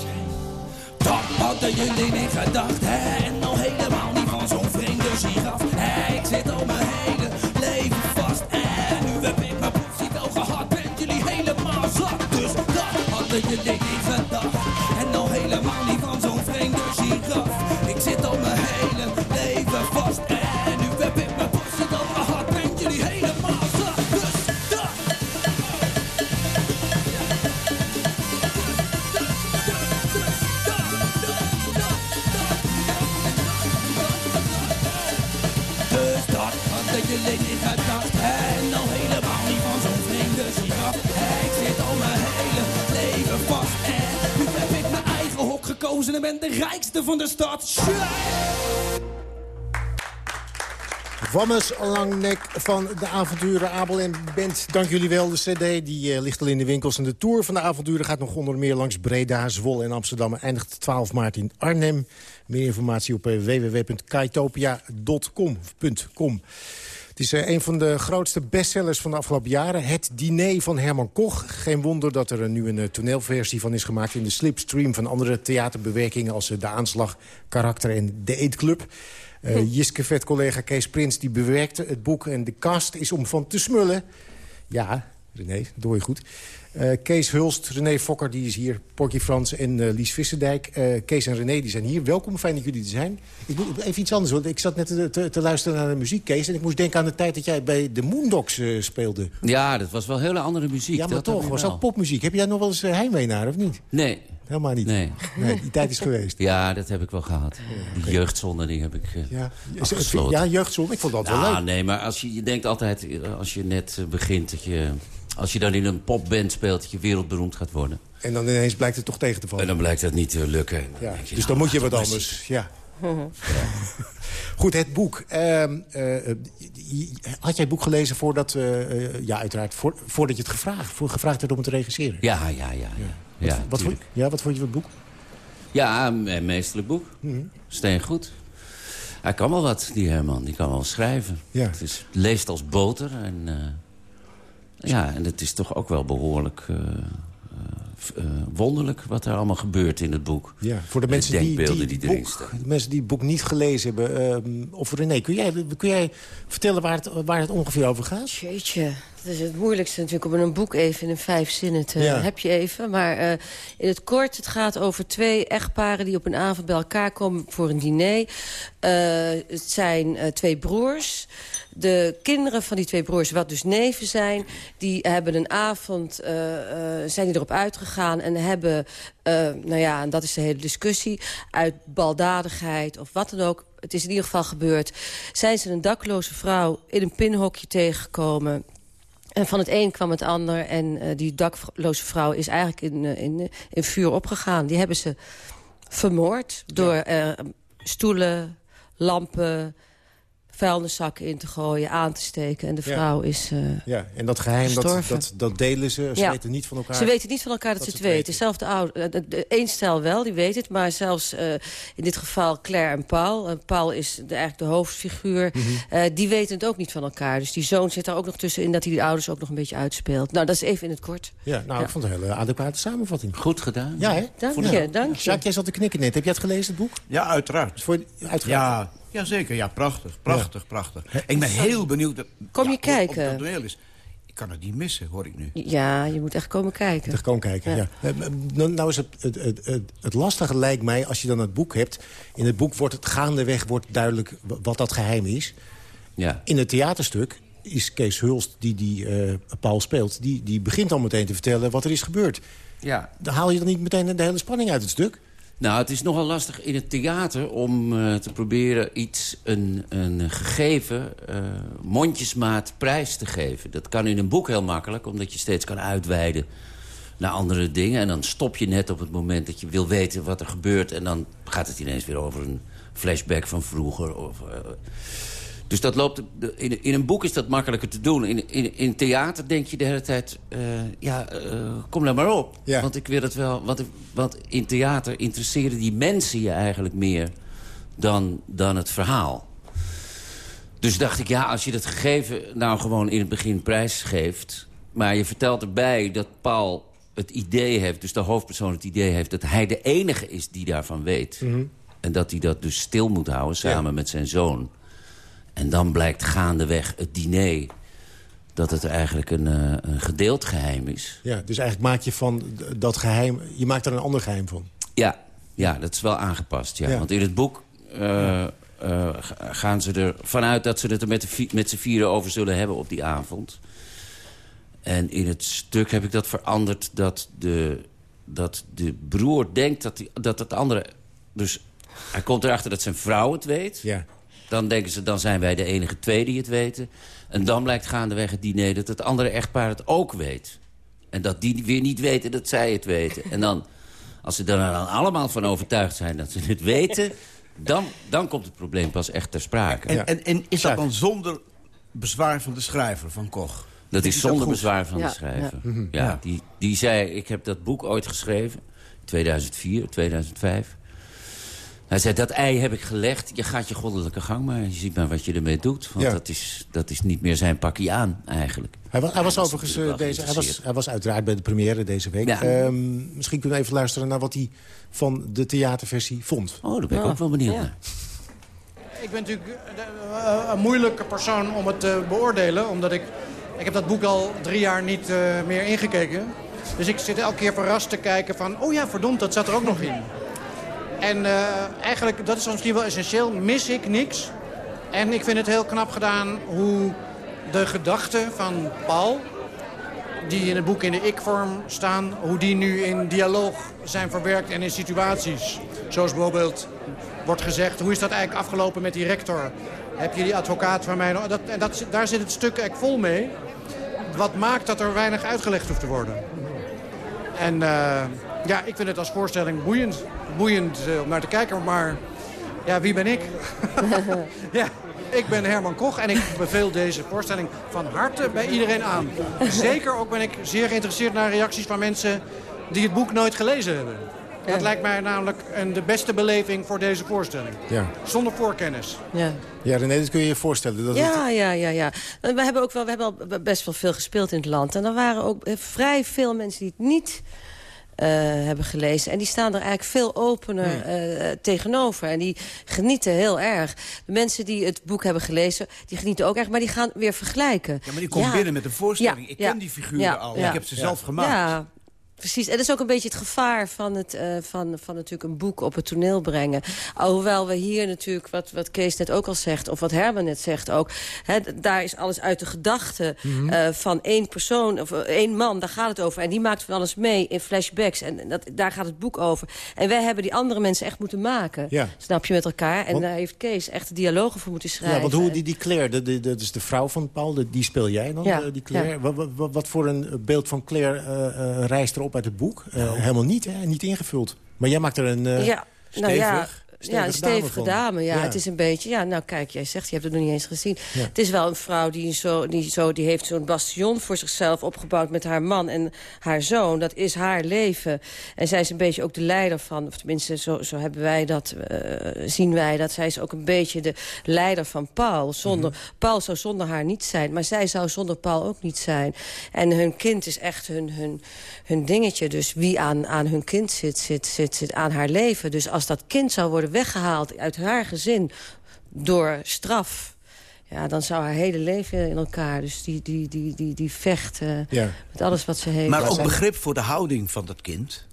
smeet. Dat hadden jullie niet gedacht, hè? En al helemaal niet ik zit al mijn hele leven vast. En nu heb ik mijn poepsie wel gehad, bent jullie helemaal zat. Dus dat hadden jullie niet gedacht. En al helemaal niet gekozen en ben de rijkste van de stad. Wammes Langnek van de avonturen Abel en Bent. Dank jullie wel. De cd die, eh, ligt al in de winkels. En de tour van de avonturen gaat nog onder meer langs Breda, Zwolle en Amsterdam. En eindigt 12 maart in Arnhem. Meer informatie op eh, www.kaitopia.com. Het is eh, een van de grootste bestsellers van de afgelopen jaren. Het diner van Herman Koch. Geen wonder dat er nu een eh, toneelversie van is gemaakt... in de slipstream van andere theaterbewerkingen... als eh, De Aanslag, Karakter en De Eetclub. Uh, Jiske vet collega Kees Prins die bewerkte het boek... en de cast is om van te smullen. Ja, René, dat je goed. Eh, Kees Hulst, René Fokker, die is hier. Porky Frans en eh, Lies Visserdijk. Eh, Kees en René, die zijn hier. Welkom, fijn dat jullie er zijn. Ik moet even iets anders, want ik zat net te, te, te luisteren naar de muziek, Kees... en ik moest denken aan de tijd dat jij bij de Moondogs speelde. Ja, dat was wel hele andere muziek. Ja, maar dat toch, was dat popmuziek. Heb daar nog wel eens heimwee naar, of niet? Nee. Helemaal niet? Nee. Nee, die tijd is geweest. Ja, dat heb ik wel gehad. Die jeugdzonde die heb ik Ja, afgesloten. ja jeugdzonde, ik vond dat wel leuk. nee, maar als je, je denkt altijd, als je net begint... Dat je, als je dan in een popband speelt, dat je wereldberoemd gaat worden. En dan ineens blijkt het toch tegen te vallen. En dan blijkt dat niet te lukken. Ja, je, dus nou, dan moet je wat anders. Ja. Goed, het boek. Ehm, eh, had jij het boek gelezen voordat, eh, ja, uiteraard, voor, voordat je het gevraagd, voor, gevraagd werd om het te regisseren? Ja, ja, ja. ja. Wat, ja, wat, vond, ja, wat vond je van het boek? Ja, een meesterlijk boek. Mhm. Steen goed. Hij kan wel wat, die Herman. Die kan wel schrijven. Ja. Het is, leest als boter. En, ja, en het is toch ook wel behoorlijk eh, eh, eh, wonderlijk... wat er allemaal gebeurt in het boek. Ja, voor de En mensen die, denkbeelden die, die, boek, de mensen die het boek niet gelezen hebben. ehm, of René, kun jij, kun jij vertellen waar het, waar het ongeveer over gaat? Jeetje, dat is het moeilijkste natuurlijk om een boek even in vijf zinnen te... Ja. Heb je even, maar eh, in het kort, het gaat over twee echtparen... die op een avond bij elkaar komen voor een diner. Eh, het zijn eh, twee broers. De kinderen van die twee broers, wat dus neven zijn... die hebben een avond, eh, eh, zijn die erop uitgegaan en hebben... eh, nou ja, en dat is de hele discussie... uit baldadigheid of wat dan ook... het is in ieder geval gebeurd... zijn ze een dakloze vrouw in een pinhokje tegengekomen... En van het een kwam het ander. En die dakloze vrouw is eigenlijk in, in, in vuur opgegaan. Die hebben ze vermoord door stoelen, lampen, vuilniszakken in te gooien, aan te steken. En de Ja. vrouw is eh, Ja, en dat geheim, dat, dat, dat delen ze. Ze Ja. weten niet van elkaar. Ze weten niet van elkaar dat, dat ze het het weten. Zelfs de oude, eh, de, de, één stel wel, die weet het. Maar zelfs eh, in dit geval Claire en Paul. En Paul is de, eigenlijk de hoofdfiguur. Mhm. eh, die weten het ook niet van elkaar. Dus die zoon zit daar ook nog tussenin dat hij die ouders ook nog een beetje uitspeelt. Nou, dat is even in het kort. Ja, nou, Ja. ik vond het een hele adequate samenvatting. Goed gedaan. Ja, hè? Dank je, dank je. Jacques, jij zat te knikken net. Heb jij het gelezen, het boek? Ja, uiteraard. Voor, uiteraard. Ja, ja, zeker. Ja, prachtig. Prachtig, prachtig. Ik ben heel benieuwd. Dat, Kom je ja, kijken? Op, op dat toneel is. Ik kan het niet missen, hoor ik nu. Ja, je moet echt komen kijken. Er gewoon kijken, ja. Eh, Nou, nou is het, het, het, het, het lastige lijkt mij, als je dan het boek hebt... in het boek wordt het gaandeweg wordt duidelijk wat dat geheim is. Ja. In het theaterstuk is Kees Hulst, die, die eh, Paul speelt... Die, die begint al meteen te vertellen wat er is gebeurd. Ja. Dan haal je dan niet meteen de hele spanning uit het stuk? Nou, het is nogal lastig in het theater om eh, te proberen iets, een, een gegeven, eh, mondjesmaat prijs te geven. Dat kan in een boek heel makkelijk, omdat je steeds kan uitweiden naar andere dingen. En dan stop je net op het moment dat je wil weten wat er gebeurt... en dan gaat het ineens weer over een flashback van vroeger. Of, eh, dus dat loopt, in, in een boek is dat makkelijker te doen. In, in, in theater denk je de hele tijd... eh, ja, eh, kom nou maar op. Want ik wil het wel... Want, want in theater interesseren die mensen je eigenlijk meer... dan, dan het verhaal. Dus dacht ik, ja, als je dat gegeven nou gewoon in het begin prijs geeft... maar je vertelt erbij dat Paul het idee heeft... dus de hoofdpersoon het idee heeft... dat hij de enige is die daarvan weet. En dat hij dat dus stil moet houden samen met zijn zoon. En dan blijkt gaandeweg het diner... dat het eigenlijk een, eh, een gedeeld geheim is. Ja, dus eigenlijk maak je van dat geheim... je maakt er een ander geheim van. Ja, ja dat is wel aangepast. Ja. Ja. Want in het boek eh, eh, ga- gaan ze er vanuit dat ze het er met, de met z'n vieren over zullen hebben op die avond. En in het stuk heb ik dat veranderd dat de, dat de broer denkt dat, die, dat het andere... Dus hij komt erachter dat zijn vrouw het weet. Ja. Dan denken ze, dan zijn wij de enige twee die het weten. En dan blijkt gaandeweg het diner dat het andere echtpaar het ook weet. En dat die weer niet weten dat zij het weten. En dan, als ze er dan allemaal van overtuigd zijn dat ze het weten... dan, dan komt het probleem pas echt ter sprake. En, en, en is dat dan zonder bezwaar van de schrijver, van Koch? Dat is zonder bezwaar van Ja. de schrijver. Mhm. Ja, Ja. Die, die zei, ik heb dat boek ooit geschreven. 2004, 2005. Hij zei, dat ei heb ik gelegd. Je gaat je goddelijke gang maar. Je ziet maar wat je ermee doet. Want Ja. dat, is, dat is niet meer zijn pakje aan, eigenlijk. Hij was, hij was Hij was overigens eh, deze, hij was, hij was uiteraard bij de première deze week. Ja. Ehm, misschien kunnen we even luisteren naar wat hij van de theaterversie vond. Oh, daar ben ik ook wel benieuwd naar. Ik ben natuurlijk eh, een moeilijke persoon om het te beoordelen. Omdat ik, ik heb dat boek al drie jaar niet eh, meer ingekeken. Dus ik zit elke keer verrast te kijken van... oh ja, verdomd, dat zat er ook nog in. En eh, eigenlijk, dat is misschien wel essentieel, mis ik niks. En ik vind het heel knap gedaan hoe de gedachten van Paul... die in het boek in de ik-vorm staan... hoe die nu in dialoog zijn verwerkt en in situaties. Zoals bijvoorbeeld wordt gezegd... hoe is dat eigenlijk afgelopen met die rector? Heb je die advocaat van mij? Dat, en dat, daar zit het stuk eigenlijk vol mee. Wat maakt dat er weinig uitgelegd hoeft te worden. En eh, ja, ik vind het als voorstelling boeiend. Boeiend eh, om naar te kijken, maar ja, wie ben ik? ja, ik ben Herman Koch en ik beveel deze voorstelling van harte bij iedereen aan. Zeker ook ben ik zeer geïnteresseerd naar reacties van mensen die het boek nooit gelezen hebben. Dat lijkt mij namelijk een, de beste beleving voor deze voorstelling. Ja. Zonder voorkennis. Ja. Ja, René, dat kun je je voorstellen. Dat Ja, ja, ja, ja. We hebben ook wel, we hebben al best wel veel gespeeld in het land. En er waren ook eh, vrij veel mensen die het niet hebben gelezen. En die staan er eigenlijk veel opener eh, tegenover. En die genieten heel erg. De mensen die het boek hebben gelezen, die genieten ook erg. Maar die gaan weer vergelijken. Ja, maar die komt binnen met een voorstelling. Ik ken die figuren al. Ik heb ze zelf gemaakt. Precies, en dat is ook een beetje het gevaar van, het, eh, van, van natuurlijk een boek op het toneel brengen. Alhoewel we hier natuurlijk, wat, wat Kees net ook al zegt... of wat Herman net zegt ook... Hè, daar is alles uit de gedachte Mhm. eh, van één persoon, of eh, één man, daar gaat het over. En die maakt van alles mee in flashbacks. En dat, daar gaat het boek over. En wij hebben die andere mensen echt moeten maken. Ja. Snap je, met elkaar. En Want- daar heeft Kees echt de dialogen voor moeten schrijven. Ja, want hoe die, die Claire, dat is de vrouw van Paul, die speel jij dan, Ja, die Claire. ja. Wat, wat, wat- wat voor een beeld van Claire eh, eh, rijst uit het boek? Eh, Nou. helemaal niet, hè? Niet ingevuld. Maar jij maakt er een... eh, Ja. Nou ja, Ja, een stevige dame. Ja. Ja. Het is een beetje, ja, nou kijk, jij zegt, je hebt het nog niet eens gezien. Ja. Het is wel een vrouw die, zo, die, zo, die heeft zo'n bastion voor zichzelf opgebouwd met haar man en haar zoon. Dat is haar leven. En zij is een beetje ook de leider van, of tenminste, zo, zo hebben wij dat, eh, zien wij dat. Zij is ook een beetje de leider van Paul. Zonder, Paul zou zonder haar niet zijn, maar zij zou zonder Paul ook niet zijn. En hun kind is echt hun, hun, hun dingetje. Dus wie aan, aan hun kind zit, zit, zit, zit aan haar leven. Dus als dat kind zou worden weggehaald uit haar gezin door straf... Ja, dan zou haar hele leven in elkaar. Dus die, die, die, die, die vecht eh, Ja. met alles wat ze heeft. Maar ook begrip voor de houding van dat kind.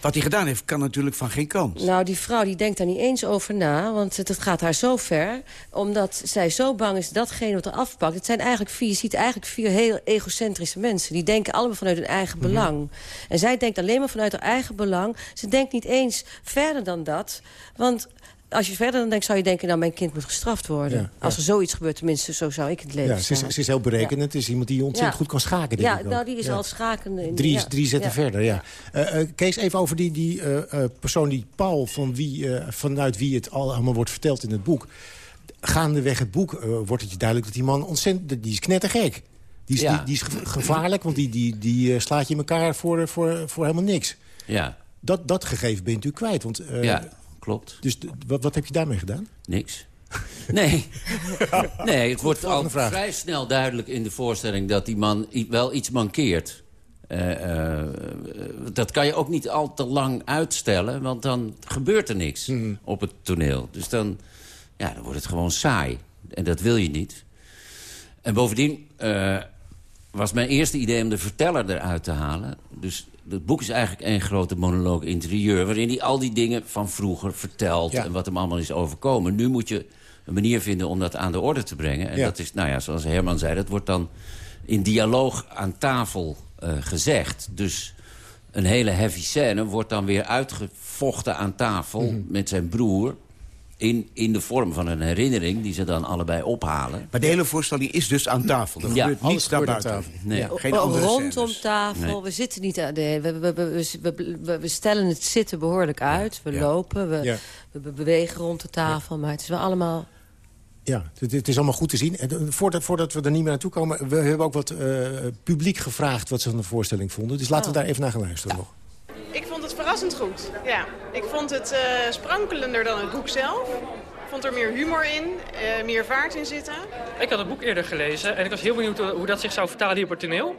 Wat hij gedaan heeft, kan natuurlijk van geen kant. Nou, die vrouw die denkt daar niet eens over na. Want het, het gaat haar zo ver. Omdat zij zo bang is datgene wat er afpakt. Het zijn eigenlijk vier, je ziet eigenlijk vier heel egocentrische mensen. Die denken allemaal vanuit hun eigen Mhm. belang. En zij denkt alleen maar vanuit haar eigen belang. Ze denkt niet eens verder dan dat. Want als je verder dan denkt, zou je denken... nou, mijn kind moet gestraft worden. Ja, Als er zoiets gebeurt, tenminste, zo zou ik het leven Ja, ze, is, ze is heel berekenend. Het is iemand die ontzettend Ja. goed kan schaken, denk Ja, ik nou, die is Ja. al schakende. in- Drie, ja. drie zetten Ja. verder, ja. Eh, eh, Kees, even over die, die eh, eh, persoon, die Paul... Van wie, eh, vanuit wie het al allemaal wordt verteld in het boek. Gaandeweg het boek eh, wordt het je duidelijk dat die man ontzettend... die is knettergek. Die is, Ja. die, die is ge- gevaarlijk, want die, die, die slaat je in elkaar voor, voor, voor helemaal niks. Ja, Dat, dat gegeven ben je natuurlijk kwijt. Want, eh, ja klopt. Dus wat, wat heb je daarmee gedaan? Niks. Nee. nee, het wordt al vraag. vrij snel duidelijk in de voorstelling... dat die man wel iets mankeert. Eh, eh, dat kan je ook niet al te lang uitstellen... want dan gebeurt er niks Mhm. op het toneel. Dus dan, ja, dan wordt het gewoon saai. En dat wil je niet. En bovendien eh, was mijn eerste idee om de verteller eruit te halen. Dus het boek is eigenlijk één grote monoloog interieur... waarin hij al die dingen van vroeger vertelt... Ja. en wat hem allemaal is overkomen. Nu moet je een manier vinden om dat aan de orde te brengen. En Ja. dat is, nou ja, zoals Herman zei... dat wordt dan in dialoog aan tafel eh, gezegd. Dus een hele heavy scène wordt dan weer uitgevochten aan tafel... Mhm. met zijn broer... In, in de vorm van een herinnering die ze dan allebei ophalen. Maar de hele voorstelling is dus aan tafel. Er Ja, gebeurt alles niets daarbuiten. tafel. Nee. Ja, geen andere Rondom scènes. tafel. Nee. We zitten niet aan de. We, we, we, we, we, we- we stellen het zitten behoorlijk uit. We Ja. lopen, we, Ja. we be- bewegen rond de tafel. Maar het is wel allemaal. Ja, het, het is allemaal goed te zien. En, eh, voordat, voordat we er niet meer naartoe komen... we hebben ook wat eh, publiek gevraagd wat ze van de voorstelling vonden. Dus laten we Oh. daar even naar gaan luisteren nog. Vond verrassend goed. Ja, ik vond het eh, sprankelender dan het boek zelf. Ik vond er meer humor in, eh, meer vaart in zitten. Ik had het boek eerder gelezen en ik was heel benieuwd hoe hoe dat zich zou vertalen hier op het toneel.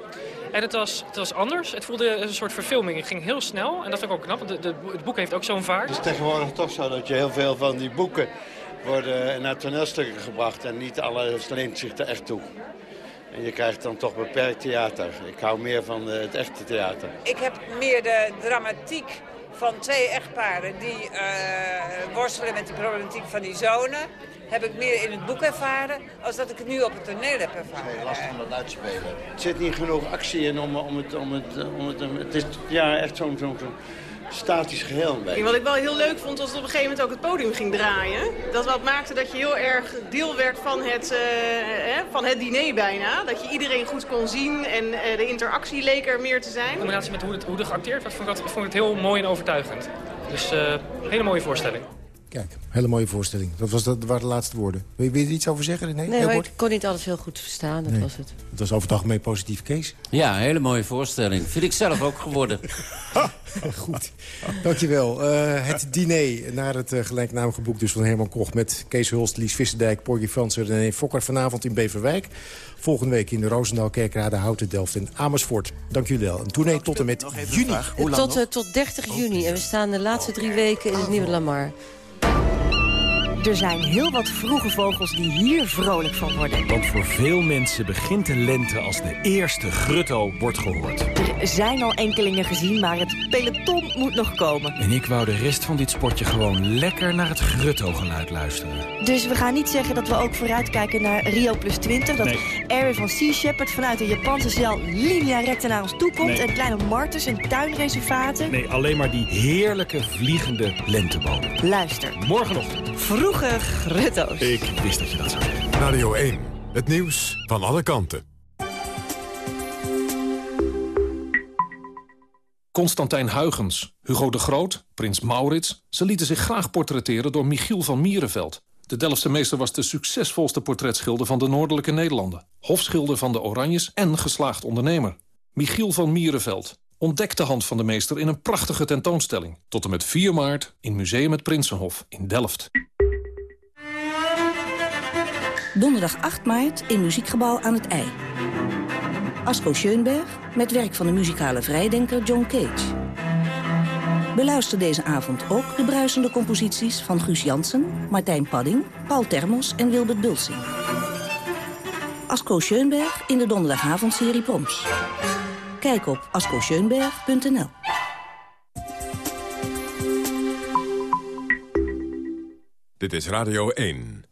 En het was, het was anders. Het voelde een soort verfilming. Het ging heel snel en dat vind ik ook knap, want de, de- het boek heeft ook zo'n vaart. Het is tegenwoordig toch zo dat je heel veel van die boeken worden naar toneelstukken gebracht en niet alles leent zich er echt toe. En je krijgt dan toch beperkt theater. Ik hou meer van eh, het echte theater. Ik heb meer de dramatiek van twee echtparen die eh, worstelen met die problematiek van die zonen. Heb ik meer in het boek ervaren, als dat ik het nu op het toneel heb ervaren. Lastig om dat uit te spelen. Er zit niet genoeg actie in om, om het... Om het, om het, het is ja, echt zo'n zo'n statisch geheel een beetje. Wat ik wel heel leuk vond, was dat op een gegeven moment ook het podium ging draaien. Dat wat maakte dat je heel erg deel werd van het, eh, eh, van het diner bijna. Dat je iedereen goed kon zien en eh, de interactie leek er meer te zijn. In combinatie met hoe het, hoe er geacteerd werd, vond ik, dat, vond ik het heel mooi en overtuigend. Dus eh hele mooie voorstelling. Kijk, hele mooie voorstelling. Dat, was, dat waren de laatste woorden. Wil je, wil je er iets over zeggen, René? Nee, ik kon niet alles heel goed verstaan. Dat Nee. was het. Het was over het algemeen positief, Kees. Ja, een hele mooie voorstelling. Vind ik zelf ook geworden. Goed, dankjewel. Eh, het diner naar het eh, gelijknamige boek dus van Herman Koch... met Kees Hulst, Lies Visserdijk, Porgy Fransen en René Fokker... vanavond in Beverwijk. Volgende week in de Roosendaal, Kerkrade, Houten, Delft en Amersfoort. Dank jullie wel. Een tournee tot en met juni. tot, eh, tot 30 juni. En we staan de laatste drie weken in het Nieuwe Lamar. Er zijn heel wat vroege vogels die hier vrolijk van worden. Want voor veel mensen begint de lente als de eerste grutto wordt gehoord. Er zijn al enkelingen gezien, maar het peloton moet nog komen. En ik wou de rest van dit sportje gewoon lekker naar het grutto-geluid luisteren. Dus we gaan niet zeggen dat we ook vooruitkijken naar Rio plus 20. Dat Nee. Van Sea Shepherd vanuit de Japanse zeil linea recta naar ons toe komt. Nee. En kleine marters en tuinreservaten. Nee, alleen maar die heerlijke vliegende lentebomen. Luister. Morgenochtend. Ik wist dat je dat zou. Radio 1. Het nieuws van alle kanten. Constantijn Huygens, Hugo de Groot, prins Maurits... ze lieten zich graag portretteren door Michiel van Mierenveld. De Delftse meester was de succesvolste portretschilder van de Noordelijke Nederlanden. Hofschilder van de Oranjes en geslaagd ondernemer. Michiel van Mierenveld. Ontdek de hand van de meester in een prachtige tentoonstelling. Tot en met 4 maart in Museum het Prinsenhof in Delft. Donderdag 8 maart in Muziekgebouw aan het IJ. Asko Schoenberg met werk van de muzikale vrijdenker John Cage. Beluister deze avond ook de bruisende composities van Guus Jansen, Martijn Padding, Paul Termos en Wilbert Bulsing. Asko Schoenberg in de donderdagavondserie Proms. Kijk op askoschoenberg.nl. Dit is Radio 1.